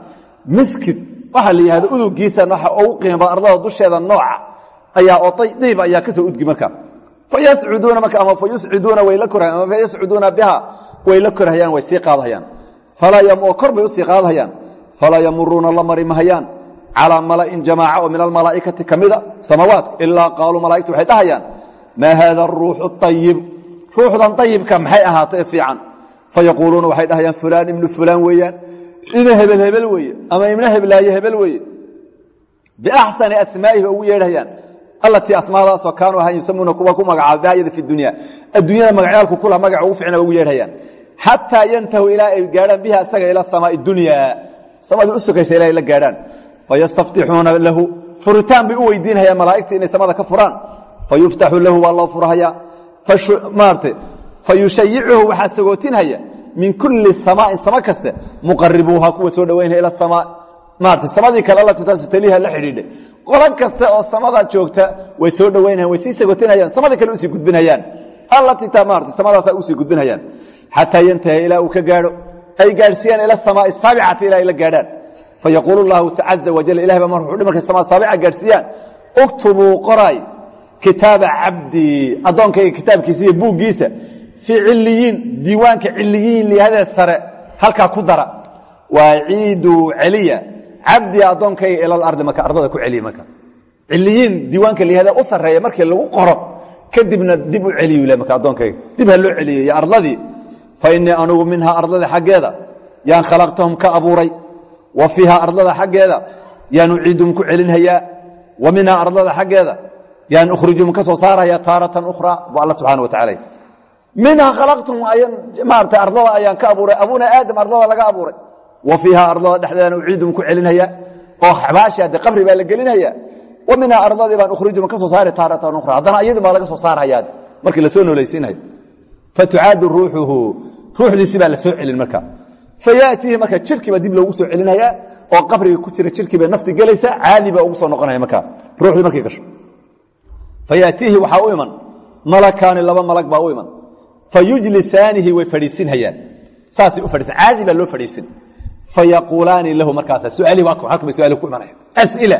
[SPEAKER 1] miskid waxaa la yihahda udugiisa waxa ugu qiimo badan ardada dusheeda nooca ayaa oo diib ayaa ka soo udgi markaa fayascuduuna marka ama fayusciduuna way la korhayaan ama fayascuduuna biha way la korhayaan way sii qaadhayaan oo kor bay u sii qaadhayaan falaa yamuruuna la mari mahayaan calىa mala'in jamaaca oo min almalaa'ikati ka mida samaawaadka ilaa qaaluu malaigtu waxay dhahayaan maa haada aruuxu ayib ruuxdan ayibka maxay ahaatay fiican? Fayaquuluuna waxay dhahayaan fulaan ibnu fulaan weeyaan ina hebel hebel weeye ama ibna heblaaye hebel weeye biaxsani asmaa'ihi ba ugu yeedhayaan. Allatii asmaadaasoo kaanuu ahaan yusamuuna kuwa ku magacaaba biayada fi dunya. Adduunyada magacyaalku kula magaca ugu ficna ba ugu yeedhayaan. Xataa yantahu ilaa ay gaadhaan biha isaga ila samaai dunya. Samadii u sokaysa ilaa ay la gaadhaan. Fayastaftixuuna lahu. Furitaan bay u weydiinhayaan malaa'igta inay samada ka furaan. Fayuftaxu lahu waa loo min kulli samaain samo kaste muqaribuuha kuwa soo dhowaynaya ila samaa maarata samadii kale allati taasu taliha la xidhiidhay qolo kaste oo samada joogta way soo dhowaynayan way sii sagootinhayaan samadii kale u sii gudbinhayaan allatii ta maarata samadaasa u sii gudbinhayaan xataa yantaha ilaa uu ka gaadho ay gaadhsiiyaan ila samaai saabicati ilaa ay la gaadhaan. Fayaquulu llahu caza wajal ilahi baa mar wuxuu markay samaa saabica gaadhsiiyaan uktubuu qoraay kitaaba cabdii addoonkayga kitaabkiisa iyo fii ciliyiin diiwaanka ciliyiin lihadee sare halkaa ku dara waa ciiduu celiya cabdii addoonkayga ila alardi marka ardada ku celiya marka ciliyiin diiwaanka lihadee u sarreeya markii lagu qoro kadibna dib u celiyu le marka addoonkayga dib ha loo celiyo iyo ardadii fa innii anugu minhaa ardada xaggeeda yaan khalaqtahum ka abuuray wa fiiha ardada xaggeeda yaan uciidum ku celinhayaa wa minhaa ardada xaggeeda yaan ukhrijum ka soo saarhayaa taaratan ukhraa bu alla subxana wa minhaa khalaqtum maarata ardada ayaan ka abuuray abuna aadam ardada laga abuuray. Wa fiiha ardada dhexdeedana uciidum ku celinhayaa oo xabaashi hadde qabri baa la gelinhayaa wa minhaa ardadii baan ukhrijum ka soo saari taaratan ukhraa haddana iyadii baa laga soo saarhayaa markii la soo noolaysiinhayo fatucaadu ruuxuhu ruuxdiisi baa la soo celin marka. Fayaatihi marka jirkiiba dib loogu soo celinhayaa oo qabriga ku jira jirkiiba nafti gelaysa caadi baa ugu soo noqonaya marka. Ruuxdii markay gasho. Fayaatiihi baa fayujlisaanihi way fadhiisinhayaan. Saasay u fadhiisan caadi baa loo fadhiisin. Fayaquulaani lahu markaasa su'aalihii waa halka bay su'aalihi ku imanaya. As'ila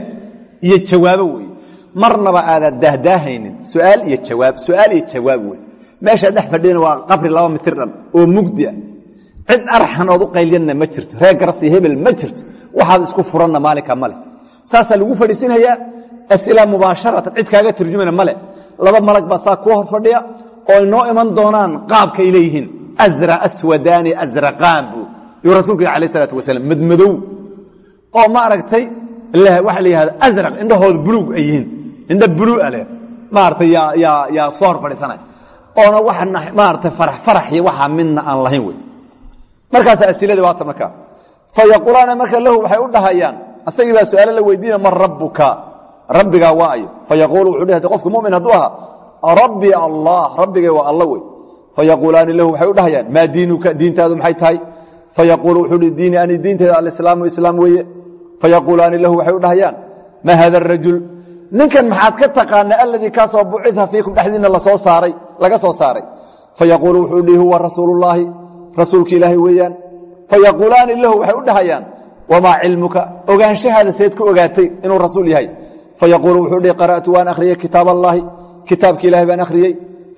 [SPEAKER 1] iyo jawaabo weeye marnaba aadan daahdaahaynin su'aal iyo jawaab su'aal iyo jawaab wey meeshaa dhex fadhiyana waa qabri laba mitir dhan oo mugdi ah. Cid arxan ood u qaylyanna ma jirto reer garasi hebel ma jirto. Waxaad isku furanna maalinka male saasaa lagu fadhiisinhayaa as'ila mubaasharatan cid kaaga turjumana male laba malag baa saa kuu hor fadhiya oo inoo iman doonaan qaabkay leeyihiin. Asra aswadaani asraqaan buu. Rasuulku yih alayh isalaatu wasalaam madmadow oo maaragtay waxa la yihahda asraq indhahooda buluug ay yihiin. Indha buluuga leh. Maaragtay yaa yaa yaa soo hor fadhiisanaya oona waxa maaragtay farax iyo waxaa midna aan lahayn wey. Markaas asiladii waata markaa fayaquulaana marka lahu waxay u dhahayaan asagii baa su'aalo la weydiina man rabbuka? Rabbigaa waa ayo fayaquulu wuxuu dheh qofku mumin hadduu ahaa rabbi allah rabbigay waa alla wey. Fayaquulaani lahu waxay u dhahayaan maa diinuka diintaadu maxay tahay? Fayaquulu wuxuu hi diini ani diinteeda alislaamu islaam weeye. Fayaquulaani lahu waxay u dhahayaan ma hada arajul ninkan maxaad ka taqaana aladii kaasoo bucida fiikum dhexdiina la soo saaray laga soo saaray. Fayaquulu wuxuu dhihi huwa rasuulullaahi rasuulka ilaahay weeyaan. Fayaquulaani lahu waxay u dhahayaan wamaa cilmuka? Ogaanshahaada seed ogaatay inuu rasuul yahay. Fayaquulu wuxuu dhihi qara'tu waan akhriyey kitaab kitaabki ilahay baan akhriyey.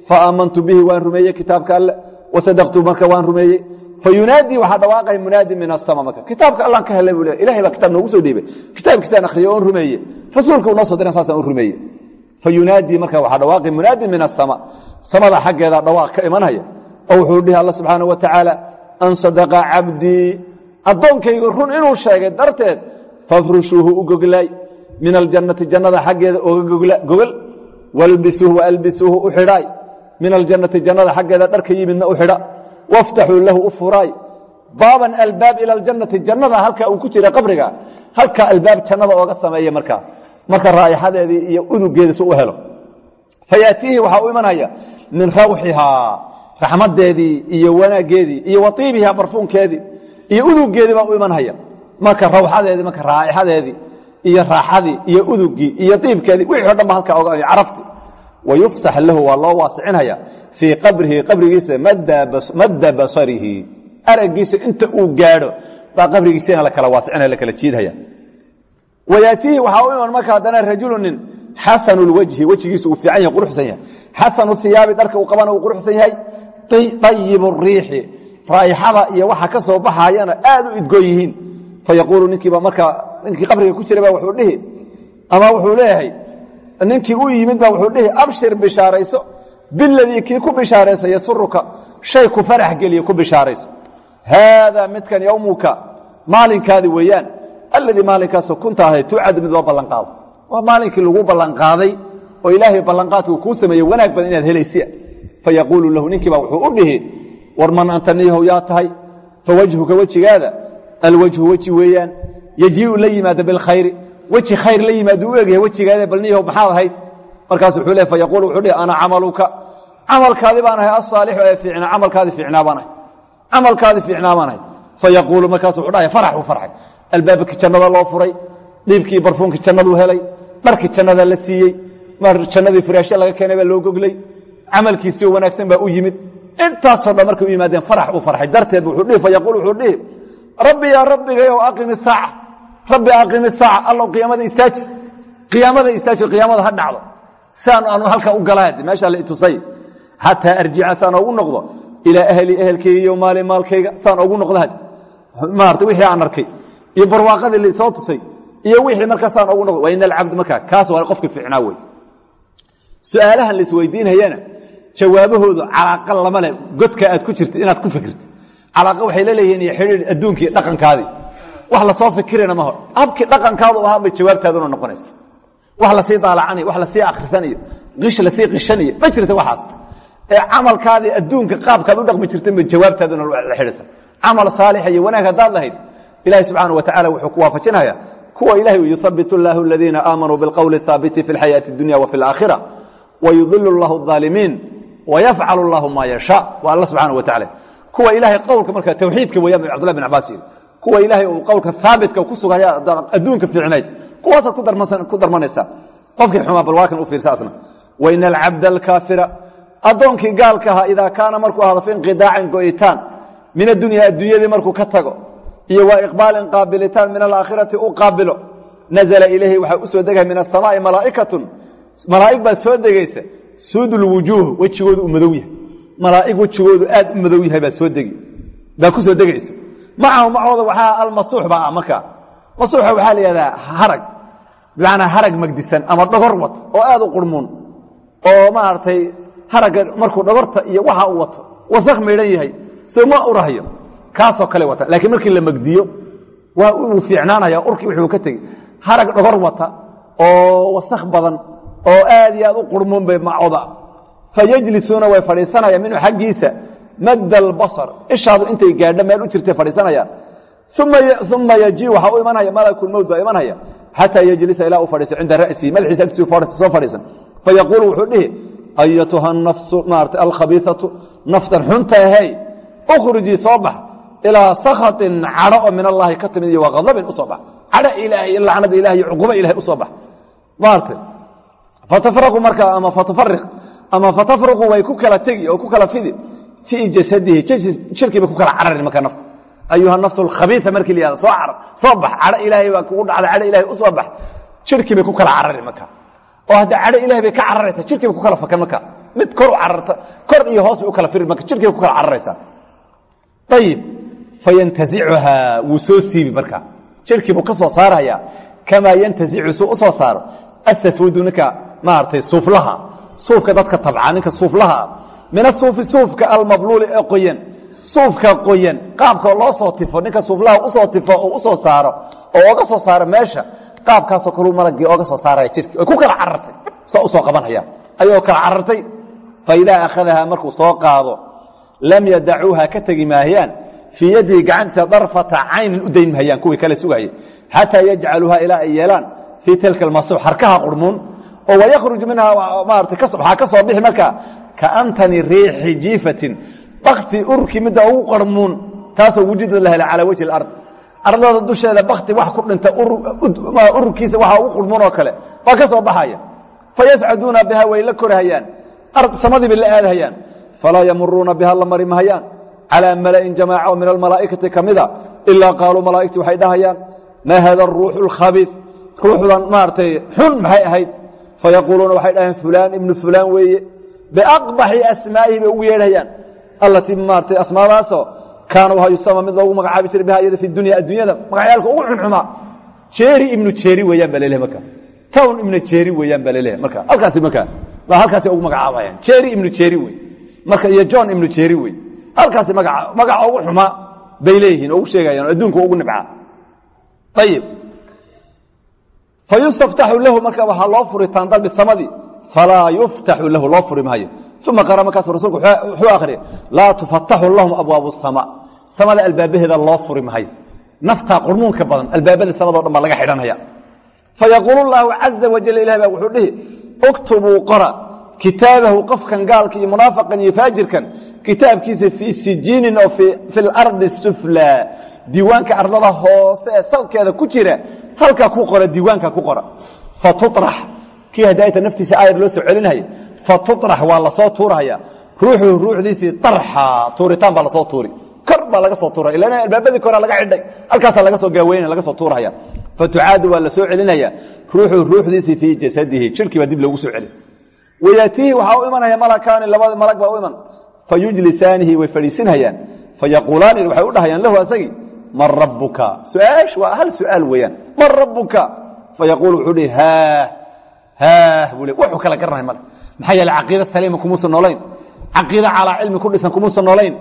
[SPEAKER 1] Faaamantu bihi waan rumeeyey kitaabka alle wasadaqtu marka waan rumeeyey. Fayunaadii waxaa dhawaaqaya munaadi min asama marka. Kitaabka allaan ka helay buu le ilahay baa kitaab noogu soo dhiibay. Kitaabkiisaan akhriyey oon rumeeye rasuulka uu noo soo diran saasaan u rumeeye fayunaadii marka waxaa dhawaaqi munaadi min asama samada xaggeeda dhawaaq ka imanaya. Oo wuxuu dhihi alla subxaana wa tacaala an sadaqa cabdii addoonkaygu run inuu sheegay darteed fafrushuuhu u goglaay min aljannati walbisuuhu waalbisuuhu u xidhaay min aljannati jannada xaggeeda dharka yimidna u xidha. Waftaxuu lahu u furaay baaban albaab ila aljannati jannada halka uu ku jira qabriga. Halka albaab jannada ooga sameeya markaa marka raayaxadeedii iyo udugeedi su u helo. Fayaatiihi waxaa u imanaya. Min rawxihaa raxmadeedii iyo wanaageedii iyo waiibihaa barfuunkeedii iyo udugeedii baa u imanhaya marka rawxadeedii marka raaixadeedii iyo raaxadii iyo udugii iyo iibkeedii wixii o dhan ba halka oga wayufsax lahu waa loo waasicinaya fii qabrihi qabrigiisa madda basarihi. Aragiisa inta uu gaadho baa qabrigiisana lakala waasicinaya lakala jiidhaya wayaatiihi waxaa u iman marka haddana rajulu nin xasanu lwajhi wejigiisa uu fiican yahay quruxsan yahay. Xasanu hiyaabi dharka uu qabana uu quruxsan yahay. Ayib riixi raaixada iyo waxa ka soo baxayana aad u idgoon yihiin. Fayaquulu ninkiiba markaa ninkii qabriga ku jira ba wuxuu dhihi ama wuxuu leeyahay ninkii u yimid ba wuxuu dhihi abshir bishaarayso biladii kii ku bishaarayso yasuruka shay ku farax geliye ku bishaarayso. Haadaa midkan yowmuka maalinkaadi weeyaan alladii maalinkaasoo kunta ahayd tucad mid loo ballanqaado waa maalinkii lagu ballanqaaday oo ilaahay ballanqaadku kuu sameeye wanaag badan inaad helaysia fayaquulu lahu ninkiiba wuxuu u dhihi war man anta niyahow tahay fawajhuka wejigaada alwajhu weji weeyaan yejiiu la yimaada bilkhayri. Weji khayr la yimaadu u egyahay wejigaada bal niyahow maxaad ahayd markaasu wuxuu le fayaquulu wuxuu dhihi ana camaluka. Camalkaadi baan ahay asaalixu ee fiicnaa camalkaadi fiicnaa baan ahay. Camalkaadi fiicnaa baan ahay. Fayaquulu markaasu wuxuu dhahay farax u farxay albaabkii jannada loo furay dhiibkii barfuunkii jannaduu helay dharkii jannada la siiyey jannadii furaashe laga keenay baa loo goglay camalkiisii oo wanaagsan baa u yimid. Intaasoo dhan markay yimaadeen farax uu farxay darteed wuxuu dhihi fayaquul wuxuu dhihi rabbi yaa rabbigayow aqimi saaca rabbi aqimi saaca allow qiyaamada istaaji qiyaamada istaaji qiyaamada ha dhacdo. Saan aanu halkaa u galaad meeshaa la itusay. Xataa arjica saan ogu noqdo ilaa ahli ehelkayga iyo maali maalkayga saan ogu noqdo had maarata wixii aan arkay iyo barwaaqadii laisoo tusay iyo wixii markaasaan ogu noqdo waa in alcabd markaa kaas waa qofkii fiicnaa wey su'aalahan laisweydiinayana jawaabahoodu calaaqa lama leh godka aad ku jirta inaad ku fikirta calaaqa waxay la leeyihiin iyo xidhiir adduunkii dhaqankaadii wax lasoo fikirana ma hor habkii dhaqankaadu ahaa bay jawaabtaaduna noqonaysa wax lasii daalacanayo wax lasii akhrisanayo qish lasii qishanayo ma jirta waxaas ee camalkaadii adduunka qaabkaad u dhaqmi jirtan bay jawaabtaaduna la xidhaysa camal saalixa iyo wanaag haddaad lahayd ilahi subxaana wa tacala wuxuu ku waafajinaya kuwa ilahay yuhabit اllahu aladiina aamanuu biاlqowli اhaabiti fi اlxayaaةi اdunya wa fi اlaakhira wayudil اllahu الظaalimiin wayafcal اllahu ma yashaa waa alla subxana wa tacala kuwa ilahay qowlka marka tawxiidka weeyaan cbdullah bin cabaas yidhi kuwa ilaahay uu qowlka haabitka ku sugaya adduunka fiicnayd. Kuwaasaad ku darmanaysaa. Qofkii xumaa bal waa kan u fiirsa asna. Wain alcabda alkaafira. Addoonkii gaalka ahaa idaa kaana markuu ahdo fi inqidaacin go'itaan min addunya adduunyadii markuu ka tago iyo wa iqbaalin qaabilitaan min alaakhirati u qaabilo nazla ilayhi waxaa u soo degaya min asamaai malaaikatun. Malaa'ig baa soo degaysa. Suudulwujuuh wejigoodu u madow yahay. Malaa'ig wejigoodu aad u yahay baa soo degi baa ku soo degaysa macahu macooda waxaa almasuux baa ah markaa masuuxa waxaa la yihahdaa harag. Bimacnaa harag magdisan ama dhogor wata oo aad u qurmuun. Oo maaragtay haragga markuu dhogorta iyo waxa uu wato wasakh maydhan yahay. Soo ma urahyo kaasoo kale wata. Laakiin markii la magdiyo waa uu fiicnaanaya urkii wuxuu ka tegi harag dhogor wata oo wasakh badan oo aad iyo aad madd albasar ishaadu intay gaadho meel u jirtay fadhiisanayaan uma yaji waxaa u imanaya malakulmowt baa imanaya xataa yejlisa ilaa uu fadhiiso cinda ra'sihi madaxiisa agtiisu soo fadhiisan fayaquulu wuxuu dhihi ayatuha nafsu maarata alkhabiiatu naftan xunta ahay ukhrijii soo bax ilaa sakhatin cadho oo min allaahi ka timid iyo waqadabin u soo bax cadho ilaahay iyo lacnada ilahay iyo cuquba ilahay u soo bax maartay fatafraqu markaa ama fatufariq ama fatafruqu fii jasadihi jirkii bay ku kala carari markaa nafta ayuha nafsu alkhabiia markii la yihahdo soo carar soo bax cadho ilaahay baa kugu dhacda cadho ilahay u soo bax jirkii bay ku kala carari markaa oo hadda cadho ilahay bay ka cararaysaa jirkii bay ku kala fakan markaa mid kor u cararta kor iyo hoos bay u kala firi marka jirkii bay ku kala cararaysaa ayib fayantazicuhaa wuu soo siibi markaa jirkii buu ka soo saaraya kamaa yantazicu min asuufi suufka almabluuli ee qoyan suufka qoyan qaabka loo soo tifo ninka suuflaha u soo tifo oo u soo saaro oo oga soo saaro meesha qaabkaasoo kaluu malagii oga soo saaraya jirki ay ku kala carartay saa u soo qabanhaya ayagoo kala carartay. Fa idaa akhadahaa markuu soo qaado lam yadacuuha ka tegi maahayaan fii yadihi gacantiisa darfata caynin u dayn mahayaan kuwii kale sugayay xataa yajcaluuha ilaa ay yeelaan fii tilka oo wayakhruju minhaa maarata waxaa ka bixi markaa kaantani riixi jiifatin bakti urki midda ugu qarmuun taasoo wujida la hela calaa wajhi alard. Ardada dusheeda bakti wax ku dhinta ururkiisa waxa ugu qurmuun kale waa ka soo baxaya. Fayascaduuna biha way la korhayaan samadii bay la aadhayaan falaa yamuruuna biha la mari mahayaan mala'in jamaaca min almalaa'ikati ka mida ilaa qaaluu malaa'igtii waxay dhahayaan maa hada aruuxu اlkhabiid ruuxdan maaragtay xun maxay ahayd. Fayaquuluuna waxay dhahayaan fulaan ibnu fulaan weeye biaqbaxi asmaa'ihi bay ugu yeedhayaan allatii maaragtay asmaadaasoo kaana waha yusama mid loogu magacaabi jiray biha iyada fi dunya adduunyada magacyaalka ugu xunxumaa jeeri ibnu jeeri weeyaan baa lalehay marka town ibnu jeeri weeyaan baa lalehay marka halkaasi marka baa halkaasi ugu magacaabayaan jeeri ibnu jeeri wey marka iyo john ibnu jeeri wey halkaasi magaa magaca ugu xumaa bay leeyihiin oo ugu sheegayaan oo adduunka ugu nibcaa ayib fa yustaftaxu falaa yuftaxu lahu loo furi maayo uma qara markaasu rasulku wuxuu akhriyay laa tufataxu lahum abwaabu sama samada albaabaheeda loo furi maayo naftaa qurmuunka badan albaabada samadao dhan baa laga xidhanaya fayaquulu llahu caza wajal ilah baa wuxuu dhihi uktubuu qora kitaabahu qofkan gaalka iyo munaafaqan iyo faajirkan kitaabkiisa fii sijiinin oo fi lardi sufla diiwaanka ardada hoose ee salkeeda ku jira halkaa ku qora diiwaanka ku qora fatuطrax kii hadaayta naftiisa aayar loo soo celinaya fatuطrax waa la soo tuurhaya ruuxuu ruuxdiisii طarxa tuuritaan baa la soo tuuri. Kor baa laga soo tuuraya ilan albaabadii koraa laga xidhay. Halkaasaa laga soo gaaweynaya laga soo tuurhaya fatucaadu waa la soo celinaya. Ruuxuu ruuxdiisii fii jasadihi. Jirkii baa dib loogu soo celin. Wayaatiihi waxaa u imanaya malakaani labada malag baa u iman. Fayujlisaanihi way fadhiisinhayaan. Fayaquulaani waxay u dhahayaan lahu asagii man rabuka su'aash waa hal su'aal weeyaan. Man rabuka fayaquul wuxuu dhihi haah wuxuu kala garanaya male maxaa yeele caqiida saliima kumuusan noolayn. Caqiida calaa cilmi ku dhisan kumuusan noolayn.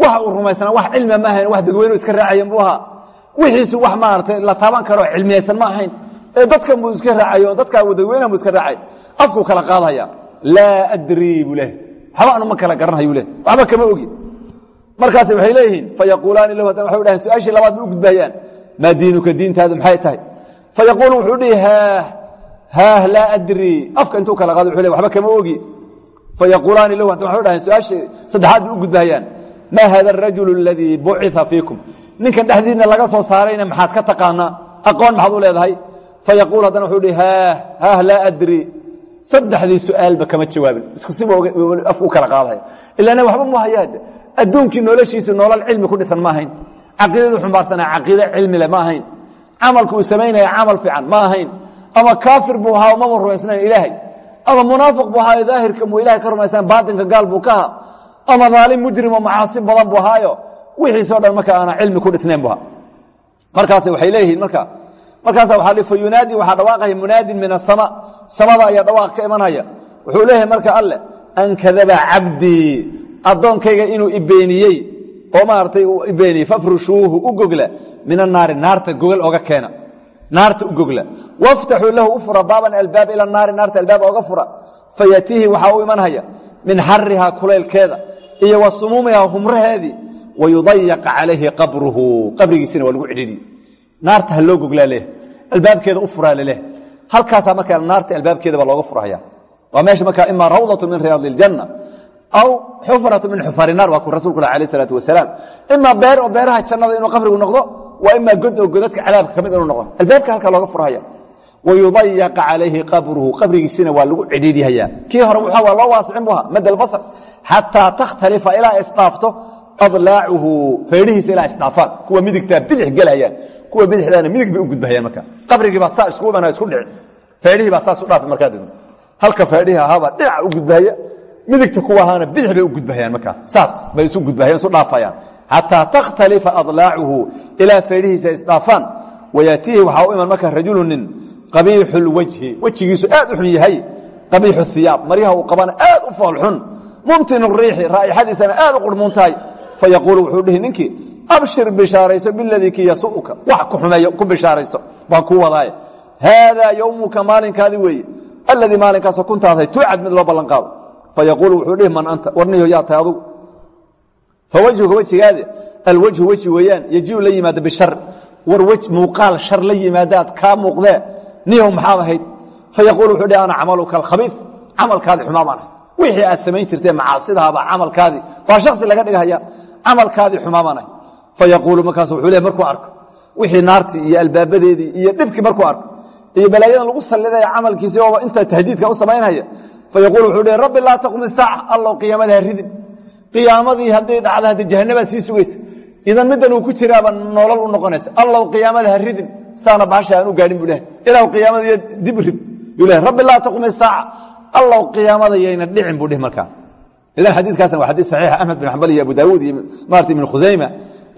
[SPEAKER 1] Waxa uu rumaysanaa wax cilmiga ma ahayn wax dadweynu iska raacayan buu ahaa. Wixiisu wax maaragtay la taaban karoo cilmiyaysan ma ahayn. Ee dadkan buu iska raacayo dadkaa dadweynahan buu iska raacay. Afkuu kala qaadaya laa adrii buu leh. Waxba anu ma kala garanhayu leh waxba kama ogi. Markaas waxay leeyihiin fayaquulaani lahu haddana waxay dhahayn su'aashii labaad bay u gudbaayaan. Maa diinuka diintaadu? Maxay tahay. Fayaquulu wuxuu dhihi haah haah laa adrii afka intuu kala qaado wuxuu le waxba kama ogi fayaquulaani lahu haddana waxay dhahayn su'aashii saddexaad bay u gudbaayaan maa hada arajulu aladii bucita fiikum? Ninkan dhexdiidna laga soo saarayna maxaad ka taqaanaa? Aqoon maxaad u leedahay. Fayaquul haddana wuxuu dhihi haah haah laa adrii saddexdii su'aalba kama jawaabin. Isku siba afku kala qaadaya ilaana waxba mu hayaad. Adduunkii noloshiisi nolol cilmi ku dhisan ma ahayn. Caqiidadu xumbaarsanaa caqiide cilmile ma ahayn. Camalku uu ama kaafir buu ahaa mama rumaysnayn ilaahay. Ama munaafiq buu ahaa daahirka muu ilahay ka rumaysnayn baatinka gaal buu ka ahaa. Ama daalim mujrimo macaasi badan buu ahaayo wixiisoo dhan marka aana cilmi ku dhisnayn bu ahaa. Markaas waxay leeyihiin marka markaasa waa fa yunaadi waxaa dhawaaqaya munaadin min asama samada ayaa dhawaaq ka imanhaya wuxuu leeyahay marka alle an kadaba cabdii addoonkayga inuu ibeeniyey oo maaragtay uu ibeeniyey fafrushuuhu u gogla min annaari naarta gogol oga keena naarta u gogla. Waftaxuu lahu u fura baaban albaab ila naari naarta albaab oga fura. Fayatiihi waxaa u imanhaya min xarihaa kulaylkeeda iyo wa sumuumihaa humraheedii. Wayudayaqa qabruhu. Qabrigiisina waa lagu cidhiidhi. Naarta ha loo goglaa leh albaabkeeda u furaa leleh halkaasaa markaa naarta albaabkeeda baa looga furahaya. Waa meesha markaa imaa rawdatu min riyaadi iljanna aw xufratu min xufari naar waa ku rasulku lah alayh isalaatu wasalaam imaa beer oo beeraha jannada inuu qabrigu noqdo waa imaa god oo godadka cadaabka ka mid inuu noqdo albaabka halkaa looga furhaya wayudayaqa calayhi qabruhu qabrigiisina waa lagu cidhiidhyahayaa kii hore wuxuu waa loo waasicin bu ahaa mad albasar xataa takhtalifa ilaa isdhaafto adlaacuhu feedhihiisa ilaa isdhaafaan kuwa midigtaa bidix gelhayaan kuwa bidixdaana midig bay u gudbahayaan marka qabrigii baa saa isku iman isku dhici. Feedhihii baa saas u dhaafi markaa halka feedhihii ahaabaa dhinaca u gudbahaya midigta kuwa ahaana bidix bay u gudbahayaan markaa. Saas bay isu gudbahayaan isu dhaafayaan xataa takhtalifa adlaacuhu ilaa feedhihiisa isdhaafaan wayaatiihi waxaa u iman marka rajulu nin qabiixu lwajhi wejigiisu aad u xun yahay qabiixu hiyaab maryaha uu qabana aad u foolxun mumtinu riixi raa'ixadiisana aad u qurmuun tahay. Fayaquulu wuxuu dhihi ninkii abshir bishaarayso biladii kii yasuuka. Wax ku xumeeyo ku bishaarayso. Baan kuu wadaaye haadaa yowmuka maalinkaadi weeye alladii maalinkaasoo kuntaasay tuucad mid loo ballan qaado fayaquulu wuxuu dhihi man anta warniyo yaa tahay adugu fawajhuka wejigaadi alwajhu weji weeyaan yejiu la yimaada bishar. War muuqaal shar la yimaadaad kaa muuqdee niyow maxaad ahayd. Fayaquulu wuxuu dhihi ana camaluka alkhabiid camalkaadii xumaa baan ahay wixii aad samayn jirtee macaasidahabaa camalkaadii waa shaksi laga dhigahaya camalkaadii xumaa baan ahay fayaquulu markaasu wuxuu leey markuu arko. Wixii naartii iyo albaabadeedii iyo dhibkii markuu arko. Iyo balaayadan lagu sallidaya camalkiisii ooba inta tahdiidka u samaynhaya fayaquulu wuxuu dhihi rabbi laa taqum isaaca allow qiyaamada ha ridin qiyaamadii hadday dhacda haddii jahanabaa sii sugaysa. Idan middan uu ku jiraaba nolol u noqonaysa. Allow qiyaamada ha ridin saana baasha aan u gaadhin bu leh ilaah qiyaamada dib rid yuu leh rabbi laa taqum isaaca allow qiyaamada yayna dhicin buu dhih markaa. Idan xadiidkaasna waa xadiis saxiixa axmed bin xambal iyo abu daawuud iyo maarata ibn khusayma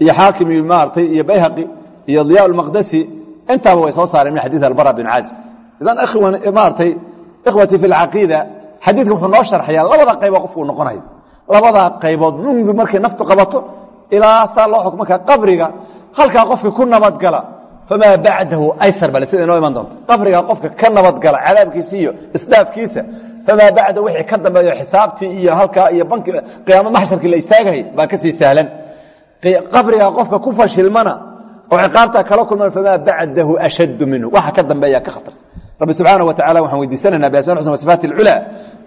[SPEAKER 1] iyo xaakim iyo maaratay iyo bayhaqi iyo diya almaqdasi intaaba way soo saareen min xadiid albara bin caazib idan maaratay ikhwatii fi lcaqiida xadiidka wuxuu noo sharxayaa labada qaybood qofkuu noqonayo labadaa qaybood mundu markay naftu qabato ilaa saa loo xuk marka qabriga halkaa qofka ku nabadgala famaa bacdahu aysar bale sida inoo iman doonto? Qabriga qofka ka nabadgala cadaabkiisa iyo isdhaafkiisa famaa bacda wixii ka dambeeyo xisaabtii iyo halkaa iyo banki qiyaamo maxsharkii la istaagahay baa ka sii sahlan. Qabriga qofka ku fashilmana oo ciqaabtaa kala kulman famaa bacdahu ashaddu minhu waxa ka dambeeya ka khatarsan. Rabbi subxaana wa tacala waxaan weydiisananaa biasma xusn wasifaati alculaa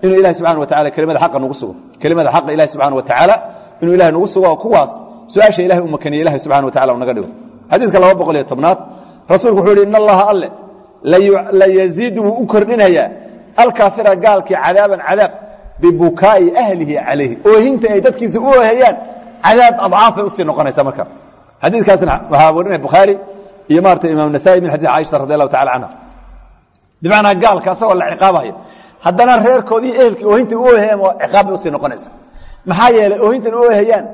[SPEAKER 1] inuu ilahi subxana wa tacala kelimada xaqa nagu sugo. Kelimada xaqa ilahi subxana wa tacaala inuu ilahi nagu sugo kuwaas su'aasha ilahay u makaniye ilahi subxana wa tacala u naga dhigo. Xadiidka laba boqol rasuulku wuxuu yihi in allaha alle la yaziidu wuu u kordhinayaa alkaafira gaalkii cadaaban cadaab bibukaa'i ahlihi calayhi. Oohinta ay dadkiisa u oohayaan cadaab adcaafay u sii noqonaysa marka. Xadiikaasna waxaa warinaya bukhaari iyo maarata imaam nasaai min xadii caaisha radi allahu tacala canha bimacnaa gaalka la ciqaabayo haddana reerkoodii ehelkii oohinta u oohayaan waa ciqaabbay u sii noqonaysa maxaa yeelay oohintan u oohayaan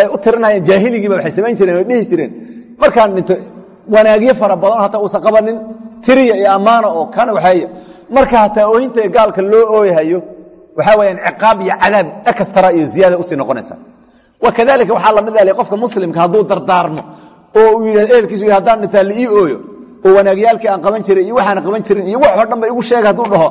[SPEAKER 1] ay u tirinayaan jaahiligiiba waxay samayn jireen oy dhihi jireen. Markaan dhinto wanaagyo fara badan hataa uusan qabanin tiriya iyo ammaana oo kana waxaaya marka hataa oohinta gaalka loo ooyahayo waxaa weyaan ciqaab iyo cadaab ekastara iyo ziyaada u sii noqonaysa wakadalika waxaa la mid alay qofka muslimka hadduu dardaarmo oo uu yidhahdo ehelkiisu yidhi haddaan dhintaa la ii ooyo oo wanaagyaalkii aan qaban jiray iyo waxaan qaban jirin iyo wax oo dhan igu sheega hadduu dhaho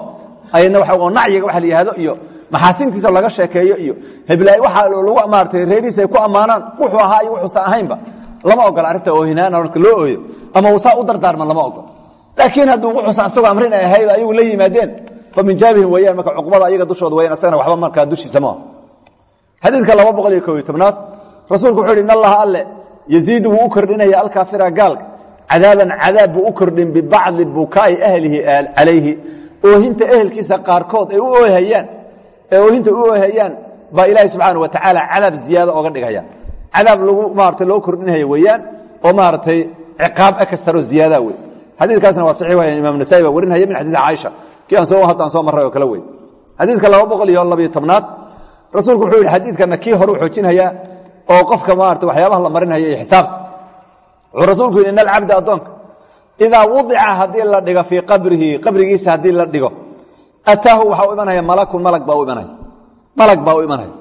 [SPEAKER 1] ayadna waa nacyiga waxa la yihahdo iyo maxaasintiisa laga sheekeeyo iyo heblaay waxa lagu maaratay reerihiisa ay ku ammaanaan wuxuu ahaa iyo wuxuusan ahaynba. Lama ogola arrinta oohinaan marka loo ooyo ama uusaa u dardaarman lama ogolo laakiin hadduu wuxuusan asagoo amrin ay ahayd ayagu la yimaadeen. Fa min jaabihim weyaan marka cuqubada ayaga dushooda weyaan asagana waxba markaa dushiisa maaha xadiidka laba boqol iyo kob tobnaad rasuulku wuxuu yidhi in allaha alle yaziidu wuu u kordhinaya alkaafira gaalka cadaaban cadaab buu u kordhin bibacdi bukaa'i ahlihi calayhi oohinta ehelkiisa qaarkood ay u oohayaan ee oohinta u oohayaan baa ilaahi subxaana wa tacaala cadaab ziyaado oga dhigaya. Cadaab lagu maarata loo kordhinaya weeyaan oo maaragtay ciqaab ekastaro ziyaada wey xadiidkaasna waa saxiix waya imam nasaai baa warinaya min xadiisi caaisha. Kii aan soo haddaan soo marray oo kale wey xadiidka laba boqol iyo labiyo tobnaad rasuulku wuxuu yidhi xadiidkana kii hore u xoojinhayaa oo qofka maarata waxyaabaha la marinhaya iyo xisaabta. Wuxuu rasuulku yidhi in alcabda addoonka idaa wudica haddii la dhigo fii qabrihi qabrigiisa haddii la dhigo ataahu waxaa u imanaya malakun malag baa u imanaya. Malag baa u imanaya.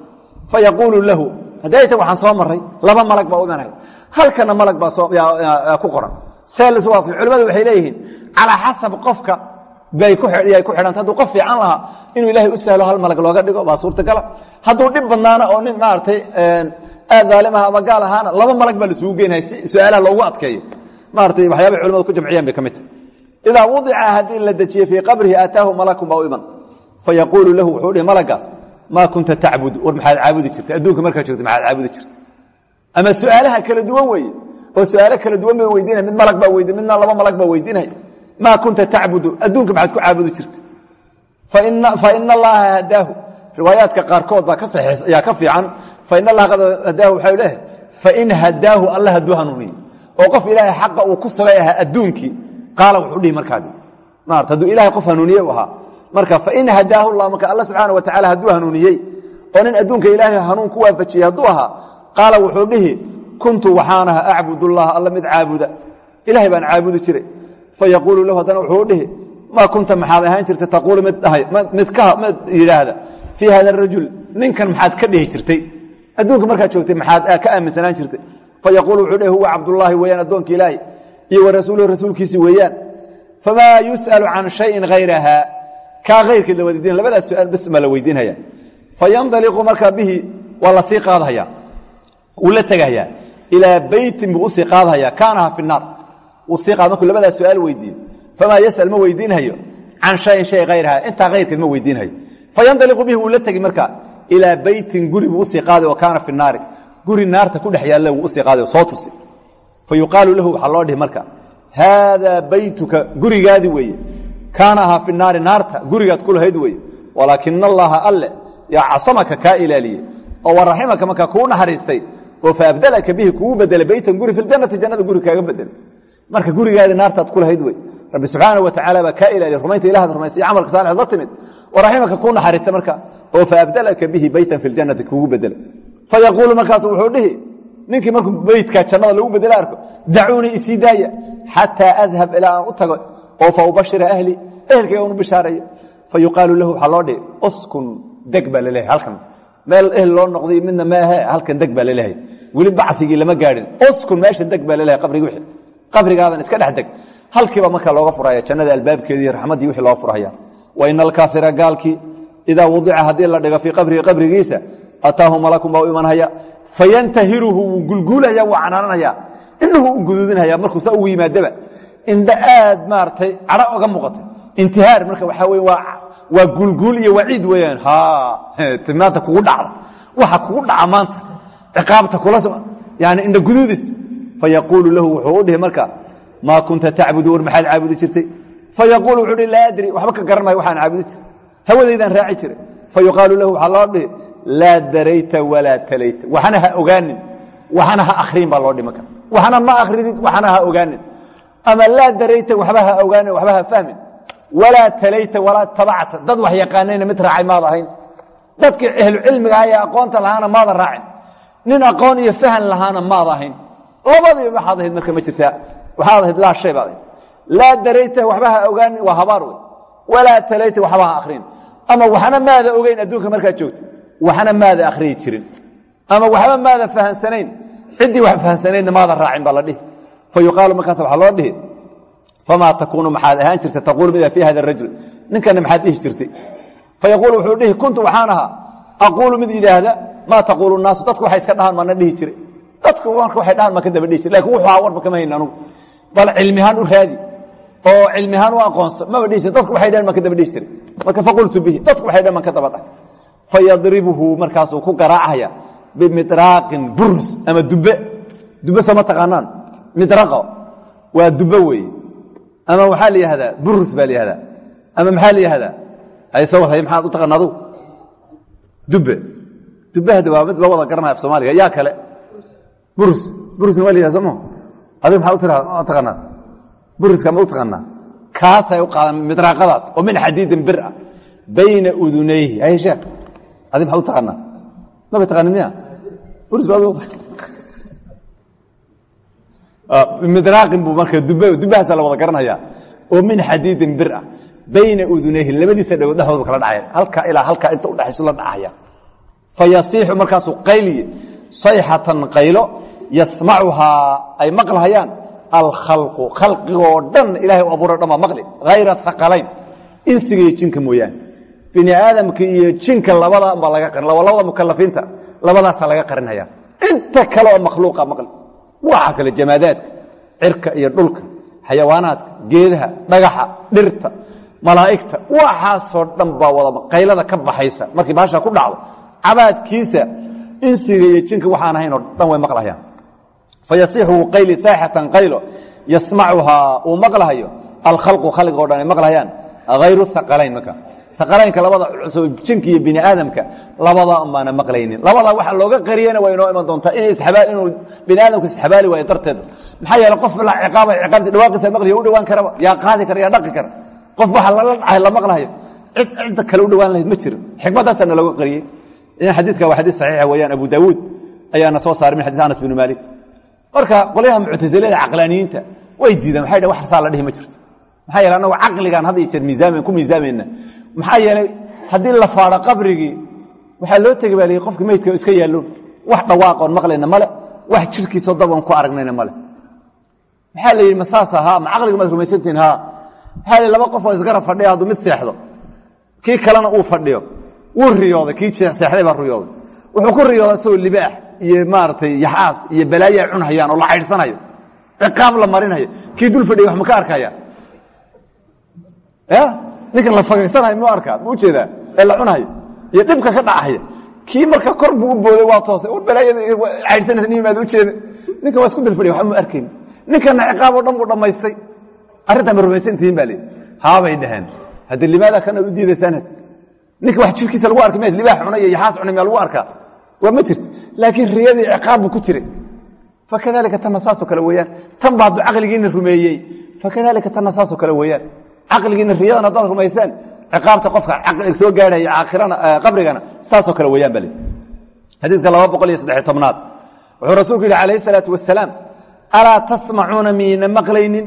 [SPEAKER 1] Fayaquulu lahu haddayta waxaan soo maray laba malag baa u imanaya. Halkana malag baa ku qoran. Seelis waafi culimmadu waxay leeyihiin calaa xasab qofka bay ku xidhanta. Hadduu qof fiican lahaa inuu ilaahay u sahlo hal malag looga dhigo baa suurtagala. Hadduu dhib badnaana oo nin maaragtay aad daalimaha ama gaal maaratay waxyaabay culimadu ku jamciyaan bay ka mid tahay. Idaa wudica haddii la dejiyey fii qabrihi aataahu malakun baa u iman. Fayaquulu lahu wuxuu dhihi malagaas maa kunta tacbudu war maxaad caabudi jirtay. Adduunka markaad joogtay maxaad caabudi jirtay. Ama su'aalaha kala duwan weeye oo su'aalo kala duwan bay weydiinaya mid malag baa weydi midna laba malag baa weydiinaya maa kunta tacbudu adduunka maxaad ku caabudi jirtay. Faina allaha hadaahu riwaayaadka qaarkood baa ka saxiis ayaa ka fiican. Fain allaha qad hadaahu waxay leehay fain hadaahu alla hadduu hanuuniye oo qof ilaahay xaqa uu ku sugay ahaa adduunkii qaala wuxuu dhihi markaadi maarata hadduu ilahay qof hanuuniye u ahaa marka fain hadaahu llah marka alla subxaana wa tacala hadduu hanuuniyey oo nin adduunka ilaahay hanuun ku waafajiyey hadduu ahaa qaala wuxuu dhihi kuntu waxaan aha acbudullaha alla mid caabuda. Ilahay baan caabudi jiray. Fayaquulu lahu haddana wuxuu dhihi maa kunta maxaad ahaan jirtay taquulu mid dhahay mid yidhaahda fii hada rajul ninkan maxaad ka dhihi jirtay adduunka markaad joogtay maxaad ka aaminsanaan jirtay fayaquulu wuxuu dhihi huwa cabdullaahi weeyaan addoonka ilaahi iyo wa rasuuluhu rasuulkiisi weeyaan famaa yus'alu can shayin hayraha kaa hayrkeed la weydiin labadaas su'aal bas ma la weydiinhaya fayandaliqu markaa bihi waa la sii qaadhaya wuu la tegahayaa ilaa beytin buu u sii qaadhaya kaanaha fi naar wuu sii qaad markuu labadaas su'aal weydiiyo famaa yas'al ma weydiinhayo can shayin shay hayraha intaa hayrkeed ma weydiinhayo fayandaliqu bihi wuu la tegi markaa ilaa beytin guri buu u sii qaaday oo kaana fi naari guri naarta ku dhex yaalla wuu u sii qaaday oo soo tusi. Fa yuqaalu lahu waxaa loo dhihi marka haadaa beytuka gurigaadi weeye. Kaana ahaa fi naari naarta gurigaad ku lahayd weeye. Walaakina allaha alle yaa casamaka kaa ilaaliyey oo waraximaka markaa kuu naxariistay oo faabdalaka bihi kugu bedelay beytan guri filjannati jannada guri kaaga bedelay marka gurigaadi naartaad ku lahayd wey rabbi subxaana wa tacala baa kaa ilaaliya rumaynta ilahad rumaysay camalka saalixd la timid. Waraximaka kuu naxariistay marka oo faabdalaka bihi beytan fi ljannati kugu bedelay fayaquulu markaasu wuxuu dhihi ninkii markuu beytkaa jannada lagu bedela arko dacuunii isii daaya xataa adhab ilaa aan u tago oo fa ubashira ahli ehelkayga unu bishaarayo fa yuqaalu lahu waxaa loo dhihi uskun deg baa laleehay halkan meel ehel loo noqday midna maahe halkan deg baa laleehay weli bacigii lama gaadhin uskun meesha deg baa lalehay qabrigi wixii qabrigaadan iska dhex deg halkiiba marka looga furaya jannada albaabkeedii raxmaddii wixii loo furaya wa ina alkaafira gaalkii idaa wadica haddii la dhigo fii qabrihi qabrigiisa ataahu malakun baa u imanhaya fayantahiruhu wuu gulguulaya wuu canaananaya indhuhu u guduudinhaya markuu saa ugu yimaadaba indho aad maaragtay cadho oga muuqato intihaar marka waxaa wey waa gulguul iyo waciid weeyaan maanta kugu dhacda waxa kugu dhaca maanta ciqaabta kula yani indho guduudis fayaquulu lahu wuxuu u dhihi marka maa kunta tacbudu war maxaad caabudi jirtay fayaquulu wuxuu hi adri waxba ka garan waxaan caabudi jiray hawadaydaan raaci jiray fayuqaalu lahu waxaa laa darayta walaa talayta. Waxna ha ogaanin waxna ha akriin baa loo dhima kara. Waxna ma akridid waxna ha ogaanin. Ama laa darayta waxba ha ogaanin waxba ha fahmin. Walaa talayta walaa tabacta. Dad wax yaqaanayna mid raacay maad ahayn. Dadkii ahlucilmiga ee aqoonta lahaana maada raacin. Nin aqoon iyo fahan lahaana maad ahayn. Labadiiba waxaad ahayd marka ma jirtaa. Waxaad ahayd laa shay baad ahayd. Laa darayta waxba ha ogaanin. Waa habaar wey walaa talayta waxba ha akrin ama waxna maada ogeyn adduunka markaad joogta waxna maada akhriyi jirin. Ama waxba maada fahansanayn. Ciddii wax fahansanaydna maada raacin baa la dhihi. Fa loo dhihi famaa takuunu maxaad ahaan jirta taquulu mida fii hada rajul. Ninkana maxaad dhihi jirtay. Fayaquulu wuxuu dhihi kuntu waxaan ahaa aquulu mid yidhaahda maa taquulu naasu dadku waxay iska dhahaan maana dhihi jiray. Dadku marka waxay dhahaan maan ka daba dhihi jiray. Lakin wuxuu ahaa warba kama hayn anugu. U raadi. Oo cilmihaan u aqoonsa maba dhihi jira dadku waxay dhahan maan ka daba dhihi jiray. Marka faqultu bihi dadku waxay dhahan maan ka daba dhah fayadribuhu markaasuu ku garaacaya bimidraaqin burus ama dube dube sooma taqaanaan? Midraqo waa dube weeye. Ama waxaa la yihahdaa burus baa la yihahdaa. Ama maxaa la yihahdaa? Hayso hay maxaad u taqaana adugu dube dubahda waa mid loo wada garanaya af soomaaliga. Yaa kale. Burus. Burusna waa la yihahda sooma adiga maxaa u taqaanaa? Buruska ma u taqaanaa? Kaasay u qaadaan midraaqadaas. Oo min xadiidin bir ah bayna udunayhi. Hay maxaa u taqaanaa maba taqaanin miya midraaqin buu marka dubahaasa la wada garanaya oo min xadiidin bir ah bayna udunayhi labadiisa dhagood dhexdoodu kala dhacaya halkaa ilaa halkaa inta udhexaysu la dhacaya fayasiixu markaasuu qayliye sayxatan qaylo yasmacuhaa ay maqlhayaan alkhalqu khalqigoo dhan ilahay u abuura dhan baa maqli hayra haqalayn insiga jinka mooyaane bini aadamka iyo jinka labada baa laga qarin labada mukalafiinta labadaasaa laga qarinhaya inta kale oo makhluuqa maqli. Waxa kale jamaadaadka cirka iyo dhulka xayawaanaadka geedaha dhagaxa dhirta malaa'igta waxaasoo dhan baa wada qaylada ka baxaysa. Markii baasha ku dhacdo cabaadkiisa insiga iyo jinka waxaan ahayn oo dhan way maqlahayaan fayasixu qayli saaxatan qaylo yasmacuhaa uu maqlahayo alkhalqu khalqigo dhan ay maqlahayaan hayru haqalayn marka haqalaynka labada culus jinka iyo bini aadamka labada maana maqlaynin. Labada waxa looga qariyana waa inoo iman doontaa inuu bini aadamku isxabaali waayo darteed. Maxaa yeele qof la ciqaaba ciqaabti dhawaaqiisa maqliyo u dhawaan karaba yaa qaadi kara yaa dhaqi kara. Qof waxa lala dhacay la maqlahayo cid cidda kale u dhawaan lahayd ma jiro. Xikmadaasaa nalooga qariyey. In xadiidka waa xadiis saxiixa weeyaan abu daawuud ayaana soo saaray min xadiis anas binu maalik. Marka qolyaha muctasilada caqlaaniyiinta way maxaa yeele annagu caqligaan had iyo jeer miisaamen ku miisaamayna maxaa yeelay haddii la faadho qabrigii waxaa loo tegi baa lihi qofka meydka iska yaallo wax dhawaaqoon maqlayna male wax jirkiisoo daboon ku aragnayna male maxaa la yidhi ma saas ahaa ma caqliga maad laba qof oo isgarab fadhiya hadduu mid seexdo kii kalena uu fadhiyo wuu riyooday kii seexday baa riyooday. Wuxuu ku riyooday isagoo libaax iyo maaragtay yaxaas iyo balaayo ay cunhayaan oo la caydhsanayo ciqaab la marinayo kii dul fadhiya wax ma ka arkaya ya ninkan la fagaysanayo mu arkaa ma u jeedaa ee la cunayo iyo dhibka ka dhacaya. Kii marka kor buu u booday waa toosay. War balaayada caydhsanaysa nin maad ujeeda ninkan waa isku dul fadhiya waxba ma arkayn. Ninkana ciqaab oo dhan buu dhammaystay arrintaa ma rumaysantihiin baa leeyi haabay dhaheen. Haddii limaada kan aad u diidaysaan ninka wax jirkiisa lagu arka m libaax cunay iyo yaxaas cunay miyaa lagu arkaa. Waa ma jirto. Laakiin riyadii ciqaab buu ku jiray. Fakadalika tanna saasoo kale weeyaan. Tan ba hadduu caqligiina caqligiina riyadan haddaad rumayseen ciqaabta qofka soo gaadhaya aakhirana qabrigana saasoo kale weeyaan ba le xadiidka laba boqol wuxuu rasuulku yidhi calayh isalaatu wasalaam alaa tasmacuuna miyna maqlaynin?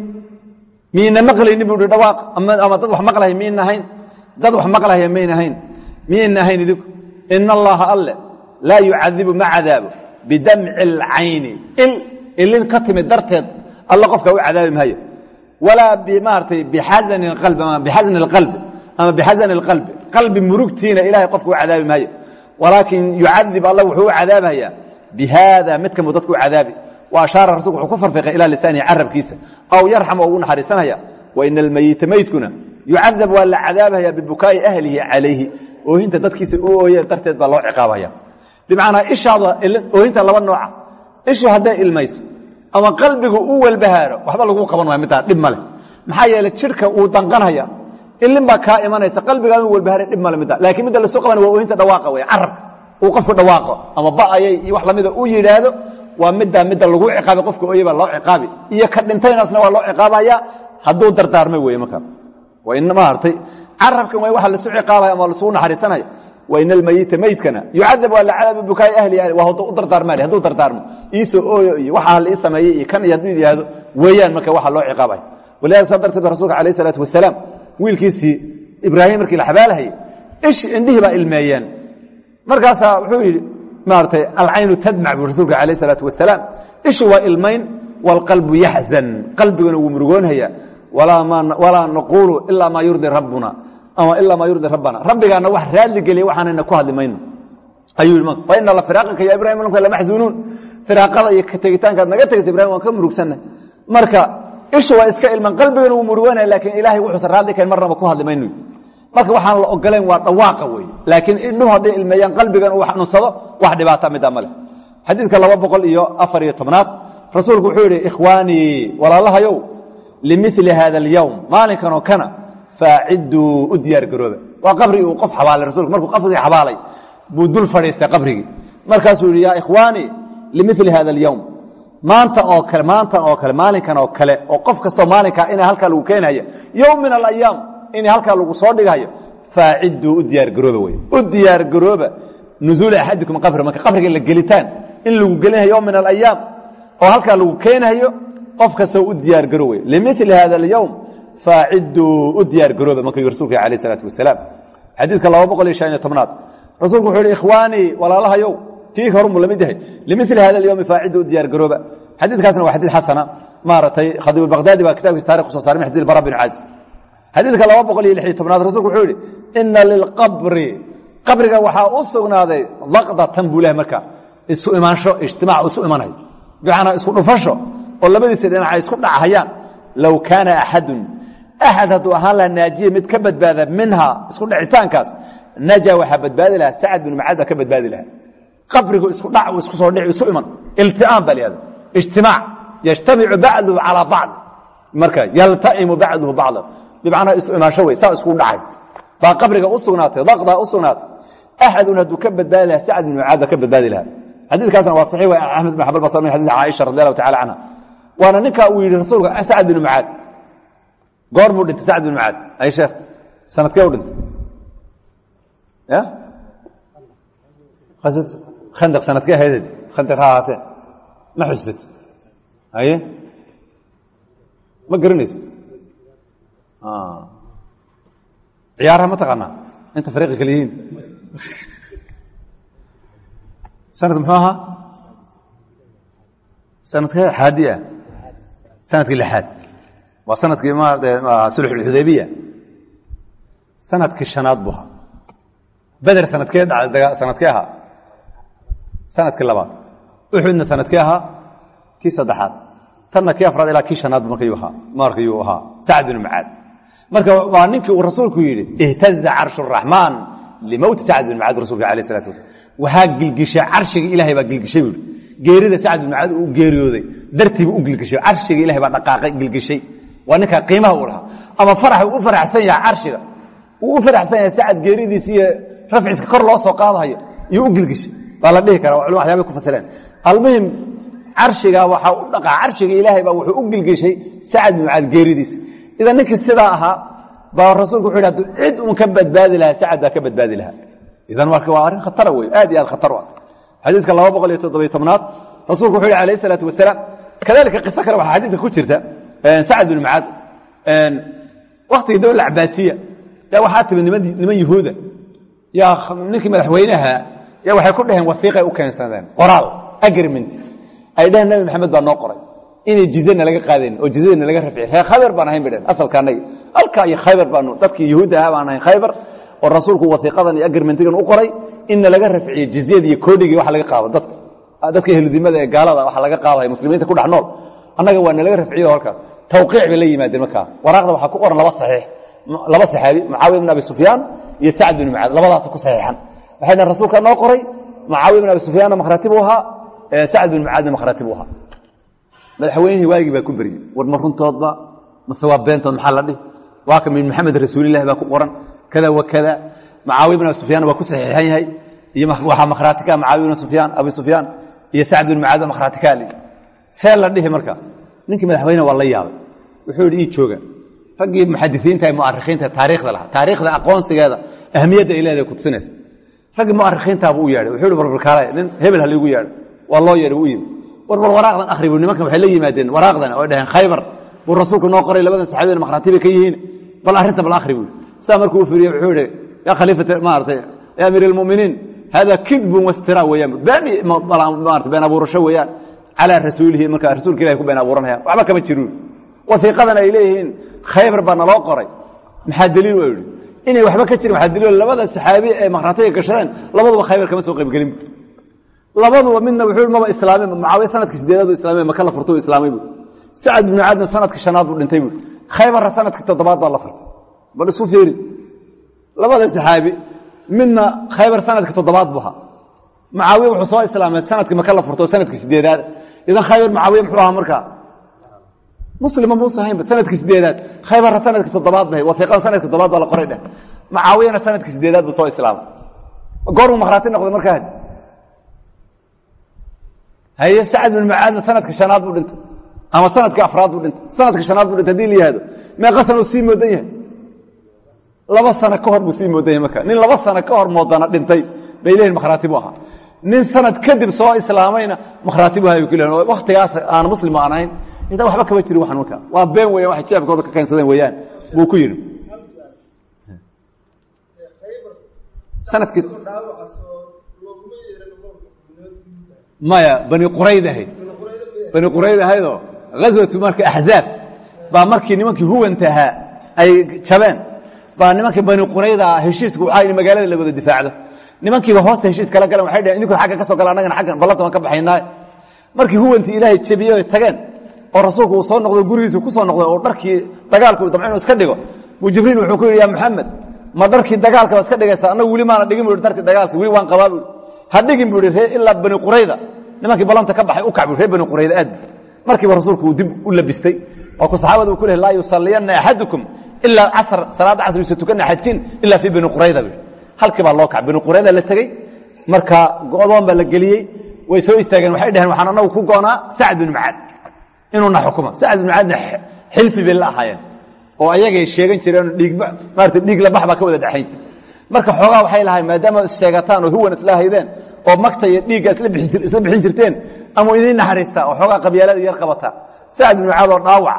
[SPEAKER 1] Miyna maqlaynin buu dhawaaq ama dad wax maqlaya miyna ahayn? Dad wax maqlaya mayna ahayn? Idinku ina allaha alle laa yucadibu ma cadaabo bidamci اlcayni il ilin ka timid darteed alla qofka u cadaabi maayo walaa bmaarata bixasani اqalbi ama bixasani اlqalbi qalbi murugtiina ilahay qofka u cadaabi maayo walaakin yucadib alla wuxuu u cadaabaya bihaada mid kamuu dadka u cadaabi wa ashaara rasulku wuxuu ku farfiqay ilaa lisaanihi carabkiisa aw yarxam oo ugu naxariisanaya waina almayita maydkuna yucadab waa la cadaabaya bibukaa'i ahlihi calayhi oohinta dadkiisa u ooye darteed baa loo ciqaabaya bimacnaa ishaada oohinta laba nooca ishu hadday ilmayso ama qalbigu u welbahaaro waxba lagu qaban waaya middaa dhib male maxaa yeele jidhka uu danqanaya ilin baa kaa imanaysa qalbigaadu welbahaara dhib male midda laakiin midda la soo qaban waa oohinta dhawaaqa wey carabka uu qofku dhawaaqo ama ba'ayay wax lamida u yidhaahdo waa middaa midda lagu ciqaabay qofka ooye baa loo ciqaabi. Iyo ka dhintaynaasna waa loo ciqaabaya hadduu dardaarmay weye markaa. Maartay carabkan waa waa lasu ciqaabaya ama lasugu naxariisanaya wain almeyita meydkana yucadab waa la cadaabi bukaai ahli waa u dardaarmaal hadduu dardaarmo iisoo ooyo iyo waxaa la ii sameeyey iyo kan iyo hadduu yidhaahdo weeyaan marka waxa loo ciqaabaya walidalika saa darteed ba rasulka alayh isalaatu wasalaam wiilkiisii ibraahim markii la xabaalahayey ish indhihii baa ilmeeyeen markaasaa wuxuu yidhi maaratay alcaynu tadmac buu rasuulka alayh isalaatu wasalaam ishi waa ilmayn waalqalbu yaxzan qalbiguna wuu murugoonhaya walaa naquulu ilaa maa yurdi rabbuna ama ilaa maa yurdi rabbana. Rabbigaana wax raadli geliya waxaanayna ku hadli mayno. Ayuu yidhi fa ina la firaaqaka ya ibrahim lanka lamaxzunuun firaaqada iyo tegitaankaad naga tegaysa ibrahim waan ka murugsannahy marka ishu waa iska ilman qalbigana wuu murugoonaya laakiin ilaahay wuxuusan raadli karin marnaba ku hadli mayno. Marka waxaan la ogolayn waa dhawaaqa wey laakiin indhuhu hadday ilmeeyaan qalbigan uu xanuunsado wax dhibaata mida male xadiidka laba boqol iyo afar iyo tobnaad rasuulku wuxuu yidhi ikhwaanii walaalahayow limili hada alyowm maalinkanoo kana faaciduu u diyaar garooba waa qabrigii uu qof xabaalay rasulku markuu qabrigii xabaalay buu dul fadhiistay qabrigii. Markaasuu yidhi yaa ikhwaanii limili hada alyowm maanta oo kale maantan oo kale maalinkan oo kale oo qof kastoo maalinkaa ina halkaa lagu keenhaya yowm min alayaam in halkaa lagu soo dhigayo faaciduu u diyaargarooba wey u diyaargarooba nuzuula axadikum qabri marka qabriga la gelitaan in lagu gelinayo yowm min alayaam oo halkaa lagu keenayo qof kastoo u diyaargaro wey limili hada alyowm faaciduu u diyaargarooba marka rasuulka alayh isalaatu wasalaam xadiidka laba boqol iyo shan iyo tobnaad. Rasuulku wuxuu yihi ikhwaanii walaalahayow kii horumuu la mid yahay. Limili hada alyowmi faaciduu u diyaargarooba xadiidkaasna waa xadiid xasana. Maaragtay khadiib albaqdaadi baa kitabkiisa tarikh ku soo saray min xadid bara bin caazib xadiidka laba boqol iyo lix iyo tobnaad rasulku wuxuu yihi ina lilqabri qabriga waxaa u sugnaaday daqdatan buu leh marka. Isu imaansho ijtimaac isu imanayo bimacnaa isku dhufasho oo labadiisa dhinac ay isku dhachayaan low kaana axadun axad hadduu ahaan lahaa naajiya mid ka badbaada minhaa isku dhicitaankaas najaa waxaa badbaadi lahaa sacad binu mucaad baa ka badbaadi lahaa qabrigu isku dhac isku soo dhici isu iman ilti'aam baa lahahda ijtimaac yajtamicu bacduhu calaa bacd marka yaltaimu bacduhu bacda bimacnaa isu imaansho wey saa isku dhacay baa qabriga u sugnaatay daqdaa u sugnaatay axadun hadduu ka badbaadi lahaa sacad bin mucaad baa ka badbaadi lahaa xadiidkaasna waa saxiix way axmed bin xambal basr min xadiis caaisha radi allahu tacala canha waana ninkaa uu yidhi rasuulka sacad bin mucaad goor muu dhintay sacad bin mucaad. Ay sheekh sanadkee u dhintay? Ya? Khandaq sanadkee ahayded khandaq ha ma xusid haye? Ma garanayso ciyaaraha ma taqaanaa? Inta fariiqa kale sanadka muxuu sanadkee xaadi ah? Sanadkii waa sannadkii sulxulxudaybiya sannadkii shanaad buu ahaa. Beder sanadkee dhacay sanadkee ahaa. Sanadkii labaad. Uxudna sanadkee ahaa kii saddexaad. Tanna kii afraad ilaa kii shanaad markayuu ahaa sacad binu mucaad. Marka waa ninkii uu rasuulku yidhi ihtaza carshu raxmaan limowti sacad bin mucaad rasulka alayh salatu wasalaam waxaa gilgishay carshiga ilahay baa gilgishay buui geerida sacad bin mucaad uu geeriyooday. Dartiibu u gilgishay. Carshiga ilahay baa dhaqaaqay gilgishay waa ninkaa qiimaha uu lahaa. Ama farax uu u faraxsan yahay carshiga. Uu u faraxsan yahay sacad geeridiisi iyo rafciska kor loo soo qaadahayo iyo u gilgishay baa la dhihi karaa waa culma waxyaabay ku fasireen almuhim carshiga waxaa u dhaqaa. Carshiga ilaahay baa wuxuu u gilgishay sacad mucaad geeridiisa. Idan ninkii sidaa ahaa baa rasuulku wuxu yidhi haduu cid uun ka badbaadi lahaa sacad baa ka badbaadi lahaa. Idan marka waa arrin khatara wey aad iyo aad khatar u ah xadiidka laba boqol iyo toddobiy tobnaad rasuulku wuxu yidhi alayh isalaatu wasalaam. Kadalika qiso kale waxaa xadiidka ku jirta sacad bin mucaad. Waktigii dowla cabaasiya yaa waxaa timi niman yuhuuda yaa ninkii madaxweynaha yaa waxay ku dhaheen wasiiqay u keensadeen. Qoraal agreement ay dhaheen nabi maxamed baa noo qoray. Inay jizana laga qaadayn oo jizadana laga rafciy reer khaybar baan ahayn bay dhaheen asalka annaga halkaa iyo khaybar baanu dadkii yuhuudda ahaa baan ahayn khaybar oo rasuulku wasiiqadan iyo agreementigan u qoray. Inna laga rafciye jizyada iyo koodhigii wax laga qaado dadka. Dadka ehludimada ee gaalada waxa laga qaadaya rafciyo tawqiic bay la yimaadeen markaa. Waraaqda waxaa ku qoran laba saxiix. Laba saxaabi mucaawiya bin abi sufyaan iyo sacd bin mucaad labadaasa ku saxiixan. Waxay dhahen rasuulka noo qoray mucaawiya bin abi sufyaanna makhraati buu ahaa sacd bin mucaadna makhraati buu ahaa madaxweynihii waagii baa ku beryey war ma runtoodba mase waa beentood maxaa la dhihi? Waa ka min maxamed rasuulilahi baa ku qoran. Kada wa kada mucaawiya bin abi sufyaan waa ku saxiixan yahay. Iyo waxaa makhraati ka mucaawiya bin sufyaan abi sufyaan iyo sacd bin mucaad baa makhraati ka li see la dhihi marka ninkii madaxweyne waa la yaabay. Wuxuu yidhi ii jooga. Raggii muxadisiinta ee mu'arikhiinta taariikhda lahaa taariikhda aqoonsigeeda ahmiyadda ay leedahay kutusinaysa raggii mu'arikhiintaabuu u yeedhay wuxuu yidhi barbarkaale nin hebel ha yeedho. Waa loo yeedhay wuu yimi war waraaqdan akhri bu nimankan waxay la yimaadeen waraaqdan oo dhaheen khaybar buu rasuulku noo qoray labadan saxaabiyana makhraati bay ka yihiin. Bal arrinta bal akhri buu saa markuu u fiiriye wuxuu yidhi yaa khaliifata maaratay ya amiir almu'miniin hada kidbun waftiraa weeyaan. Beeni maarata been abuurasho weeyaan calaa rasuulihi marka rasuulka ilahay ku been abuuranayaan waxba kama jiruun wasiiqadan ay leeyihiin khaybar baa naloo qoray maxaa daliil waa yidhi inay waxba ka jirin waxaa daliil labada saxaabi ee makhraatiga gashadeen labaduba khaybar kama soo qaybgelin labaduba midna wuxuu maba islaamay mucaawiya sannadkii sideedaad buu islaamay maka la furto islaamay buu sacad binu caadna sannadkii shanaad buu dhintay buu khaybarra sannadkii toddobaad baa la furtay bal isku fiiri labada saxaabi midna khaybar sannadkii toddobaad buu ahaa mucaawiya wuxuu soo islaamay idan khaybar mucaawiya muxuu ahaa markaa muslima muusa haynba sannadkii sideedaad. Khaybarra sannadkii toddobaad bay wasiiqada sannadkii toddobaad baa la qoray dheh mucaawiyana sannadkii sideedaad buu soo islaamay. Goormuu makhraati noqday markaa? Haye sacad bin mucaadna sanadka shanaad buu dhintay. Ama sanadka afraad buu dhintay. Sanadka shanaad buu dhintay haddii la yihahdo meeqa sana uu sii laba sano ka hor buu sii moodan nin laba sano ka hor moodana dhintay bay leeyihiin makhraati buu ahaa nin sanad kadib soo islaamayna makhraati buu ahay ku leeyihiin oo waktigaas aan muslim aan ahayn inta waxba kama jirin waxan marka waa been weeyaan waxay jeebkooda ka keensadeen weeyaan. Buu ku yidhi. Sanadkii maya bani qurayd ahayd. Bani qurayd ahaydoo ghaswatu marka axzaab baa markii nimankii huwantahaa ay jabeen baa nimankii bani qurayda heshiisku waxaa yidhi magaalada la difaacdo nimankiiba hoosta heshiis kala galan waxay dhaheen idinkuna xagga ka soo gala annagana xaggan ballanta waan ka baxaynaa markii huwantii ilaahay jebiyey oy tageen oo rasuulku uu soo noqdo gurigiisu ku soo noqday oo dharkii dagaalka uu damco inuu iska dhigo buu jibriil wuxuu ku yidhi ya maxamed ma dharkii dagaalka iska dhigaysa annagu weli maana dhigin bu hi darkii dagaalka weli waan qabaa buui ha dhigin bu ree ilaa bani qurayda. Nimankii ballanta ka baxay u kac bu ree bani qurayda aad markiiba rasuulku uu dib u labistay oo ku saxaabada uu ku lehy laa yusalliyanna axadukum ilaa casr salaadda casr yuusa tukana axadkiin ilaa fii bani qurayda bu halkii baa loo kac bani qurayda la tegey marka go'doon baa la geliyey. Way soo istaageen waxay dhaheen waxaan anagu ku goonaa sacd binu macaad inuuna xukuma sacd binu macaadna xilfi bay oo ayagay sheegan jireen dhiigba maarata dhiig labax baa ka wada dhexayn marka xoogaa waxay lahayn maadaama issheegataan oo huwan isla haydeen oo magta iyo dhiigga isla bixin jirteen ama idiin naxariistaa oo xoogaa qabyaalada yar qabataa sacd binu macaad oo dhaawaca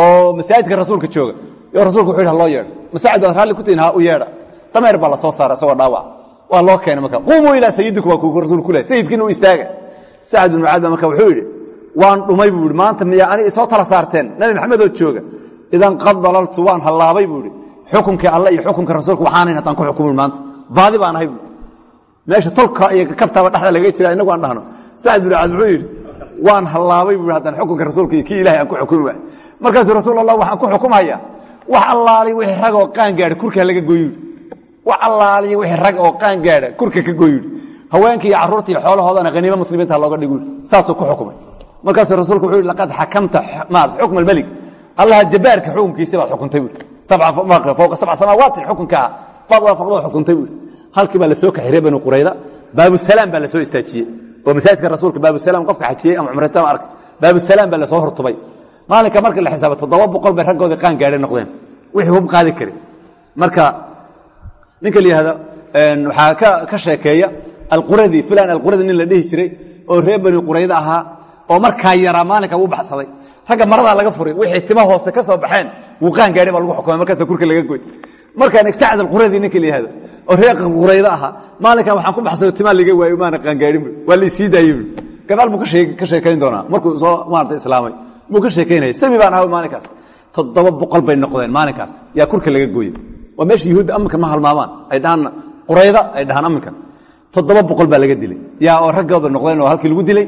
[SPEAKER 1] oo masaajidka rasuulka jooga. Yo rasulku wuxu yidhi ha loo yeedho. Waad raalli ku tihin u yeedha dameer baa la soo saara isagoo dhaawaca waa loo keenay marka qumuu ilaa sayidikum waa kuu rasuulku leh sayidkiina istaaga. Sacd bin mucaad marka wuxuu yidhi waan dhumay buu maanta miyaa ani isoo tala saarteen? Nabi maxamedoo jooga. Idan qad waan hallaabay buu yidhi. Xukunkii alle iyo xukunka rasuulka waxaanayn haddaan ku xukumin maanta baadi baan ahay meesha tolka iyo kabtaaba dhexda laga jira inagu aan dhahno. Sacd bin mucaad wuxuu yidhi waan hallaabay buu haddaan xukunka rasuulka iyo kii ilahay aan ku xukumi waay markaasuu waxaan ku xukumhayaa. Wax allaaliy wixii rag oo qaan gaadha kurkaa laga goyu wax allaaliy wixii rag oo qaan gaadha kurka ka goyu haweenkii iyo carruurta iyo xoolahoodana haniimo muslimiinta looga dhigu saasuu ku xukumay. Markaasuu rasuulku yidhi laqad xakamta maarata xukma almelig allaha jabaarka xukunkiisi baad xukuntay buuri fowqa sabca samaawaati xukunkaa baad waafaqdoo xukuntay buuri halkii baa la soo kaxirey bani qurayda. Baabusalaam baa la soo istaajiyey. Oo masaajidka rasuulka baabusalaam qofka xajiyey ama cumraysta ma arkay baabusalaam baa la soo hortubay. Maalinka markii la xisaaba toddoba bay raggoodii qaan gaadhay noqdeen. Wixii hub qaadi kari marka ninka la yihahdo waxaa ka sheekeeya alquradi fulan alquradi nin la dhihi jiray oo reer qurayda ahaa oo markaa yaraa maalinka uu baxsaday. Ragga maradaa laga furay wixii tima hoose ka soo baxeen wuu qaan gaadhay baa lagu xukumay markaasa kurka laga goy markaan sacd alquradi ninka la oo reer qurayda ahaa maalinkan waxaan ku baxsaday timaa laga waayo maana qaangaadhin waa la isii daayey gadaal buu ka sheekayn doonaa. Markuu soo maarata islaamay buu ka sheekaynaya sami baan ahay maalinkaas. Toddoba boqol bay noqdeen maalinkaas. Yaa kurka laga gooye waa meesha yuhuudda aminka ma halmaamaan ay dhahaan qurayda ay dhahaan aminkan toddoba boqol baa laga dilay. Yaa oo raggooda noqdeen oo halkii lagu dilay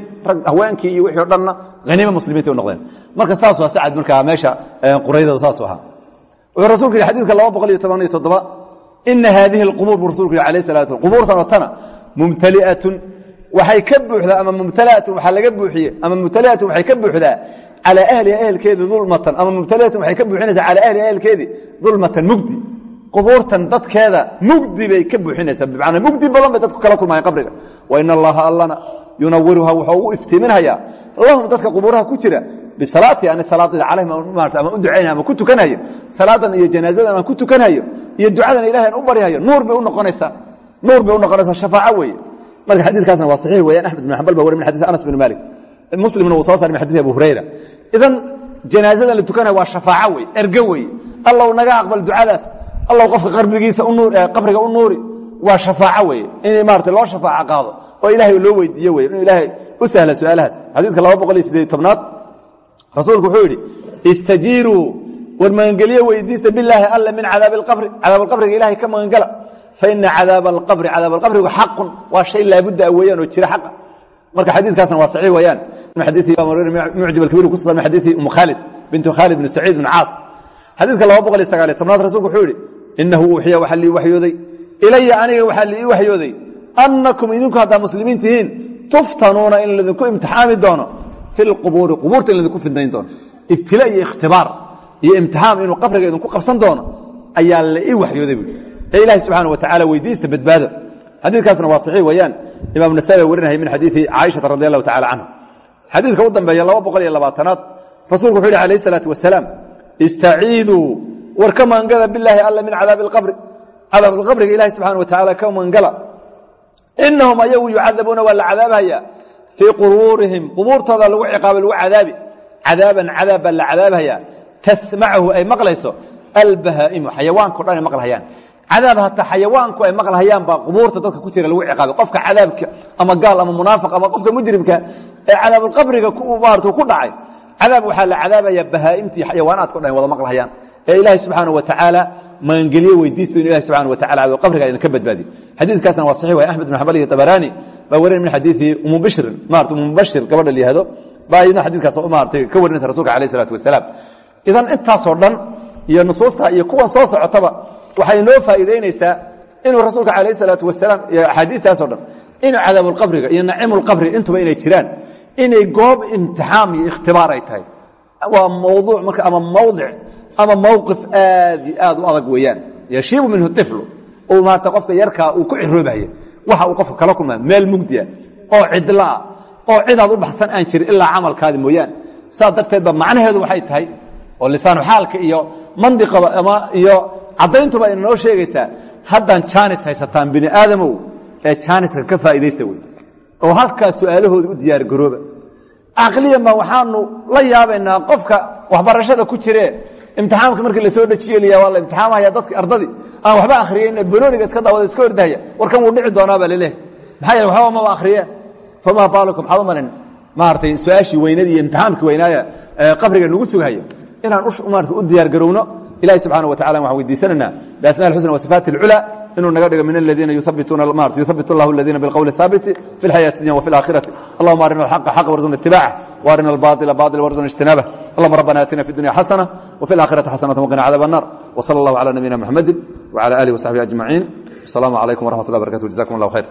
[SPEAKER 1] haweenkii iyo wixii o dhanna haniima muslimiinta u marka saas waa sacad markaa meesha quraydada saasu ahaa. Wuxuu rasulku yihi xadidka laba boqol iyo toban iyo toddoba ina haadihi alqubuur buu rasulku yihi alayh salatu qubuurtan oo tana mumtali'atun. Waxay ka buuxdaa ama mumtaliatun waxaa laga buuxiye ama mumtaliatun waxay ka buuxdaa calaa ahliha ehelkeedii dulmatan ama mubtaliatun waxay ka buuxinaysaa calaa ahliha ehelkeedii dulmatan mugdi qubuurtan dadkeeda mugdi bay ka buuxinaysaa. Bimacnaa mugdi badan bay dadku kala kulmayaan qabriga. Wa ina allaha allana yunawiruha wuxuu u iftiiminhayaa lahum dadka qubuuraha ku jira bisalaati ani salaadada calayhim maarata ama u ducaynayo ama ku tukanayo. Salaadan iyo janaazadan aan ku tukanayo iyo ducadan ilahay aan u baryahayo nuur bay u noqonaysaa. Nuur bay u noqonaysaa shafaaco weeye. Marka xadiidkaasna waa saxiix weeyaan. Axmed bin xambal ba wari min xadis anas bin malik muslimna wuu soo saaray min xadis abu hurayra. Idan janaazadan la tukanaya waa shafaaco wey erge weeye. Allow naga aqbal ducadaas allow qofka qabrigiisa qabriga u nuuri waa shafaaco weeye. In maarata loo shafaaco qaado oo ilaahay loo weydiiye weye inuu ilaahay u sahla su'aalahaas. Xadiidka laba boqol iyo sideed tobnaad rasuulku wuxuu yidhi istajiiruu war magangelye weydiista bilaahi alle min cadaabi alqabri cadaabalqabriga ilahay ka magangala faina cadaaba alqabri cadaab alqabrigu xaqun waa shay laabudda weeyaan oo jira xaqa. Marka xadiidkaasna waa saxiix weeyaan. Mucjib alkabiir ku sugan min xadiidi umu khaalid bintu khaalid bn saciid bn caas. Xadiidka laba boqol iyo sagaaliyo tobnaad rasuulku wuxuu yidhi inahu uuxiya waxaa lii waxyooday. Ilaya aniga waxaa liii waxyooday. Annakum idinku haddaa muslimiin tihiin tuftanuuna in laydinku imtixaami doono. Fi lqubuuri qubuurta in laydinku fidnayn doono. Ibtila iyo ikhtibaar iyo imtixaam inuu qabriga idinku qabsan doono ayaa la ii waxyooday buui ee ilahi subxaana wa tacala weydiista badbaado. Xadiidkaasna waa saxiix weeyaan. Imaam nasaai baa min xadiidi caaishata radi allahu tacala canha xadiidka u dambeeya laba boqol iyo labaatanaad rasuulku wuxu yhi alayh isalaatu wasalaam istaciiduu war ka magangala bilaahi alla min cadaabi alqabri. Cadaabulqabriga ilahi subxana wa tacala ka magangala inahum ayagu yucadabuuna waa la cadaabhaya fii qubuurihim qubuurtooda lagu ciqaabo lagu cadaabi. Cadaaban cadaab baa la cadaabhaya tasmachu ay maqlayso albahaa'imu xayawaanko dhan ay maqlhayaan cadaab hataa xayawaanku ay maqlhayaan baa qubuurta dadka ku jira lagu ciqaabay. Qofka cadaabka ama gaal ama munaafiq ama qofka mujrimka ee cadaabulqabriga maarata ku dhacay. Cadaab waxaa la cadaabaya bahaa'imtii xayawaanaadko dhan ay wada maqlhayaan ee ilaahay subxaana wa tacaala magangelye weydiista inu ilahi subxana wa tacala qabriga idinka badbaadiyo xadiidkaasna waa saxiix way axmed bin xambal iyo tabaraani baa warin min xadiidi umu bishrin maarata umu mubashir gabadha la yihahdo baa iyadna xadiidkaas maartay ka warinaysa rasulka alayh isalaatu wasalaam idan intaasoo dhan iyo nusuusta iyo kuwan soo socotaba waxay noo faa'iidaynaysaa inuu rasuulka calayh isalaatu wasalaam iyo axaadiistaasoo dhan inuu cadaabulqabriga iyo nacimulqabri intuba inay jiraan inay goob imtixaam iyo ikhtibaar ay tahay. Waa mawduuc marka ama mawdic ama mawqif aad iyo aad u adag weeyaan. Yashiibu minhu iflu uu maarata qofka yarkaa uu ku ciroobaya waxa uu qofka kala kulmaa meel mugdiya oo cidlaa oo cidaad u baxsan aan jirin ilaa camalkaadi mooyaane saas darteedba macnaheedu waxay tahay oo lisaanu xaalka iyo mandiqaba ama iyo caddayntuba ay noo sheegaysaa haddaan jaanis haysataan bini aadamow ee jaaniska ka faa'iidaysta wey oo halkaas su'aalahooda u diyaar garooba. Caqliyan ba waxaanu la yaabaynaa qofka waxbarashada ku jiree imtixaamka markii la soo dhajiyelya waa la imtixaamaya dadki ardadii aan waxba akhriyeyna bolooniga iska daawada iska hordahaya warkan wuu dhici doonaa baa laleehay maxaa yeele waxba akhriyeen. Famaa baalakum maxaad u malin maaragtay su'aashii qabriga nagu sugahaya inaan maarata u diyaar garowno. Ilaahi subxaana wa tacala waxaan weydiisananaa biasmaa alxusna wa sifaati alculaa inuu naga dhigo min aladiina yuhabituuna maarata yuhabit اllahu aladiina bilqowli الhaabiti fi اlxayaati اdunya wafi اlaakhirati allahuma arina alxaqa xaqa warzuqna itibacah وارنا الباطل باطل وارزقنا اجتنابه اللهم ربنا اتنا في الدنيا حسنه وفي الاخره حسنه وقنا عذاب النار وصلى الله على نبينا محمد وعلى اله وصحبه اجمعين السلام عليكم ورحمه الله وبركاته جزاكم الله خير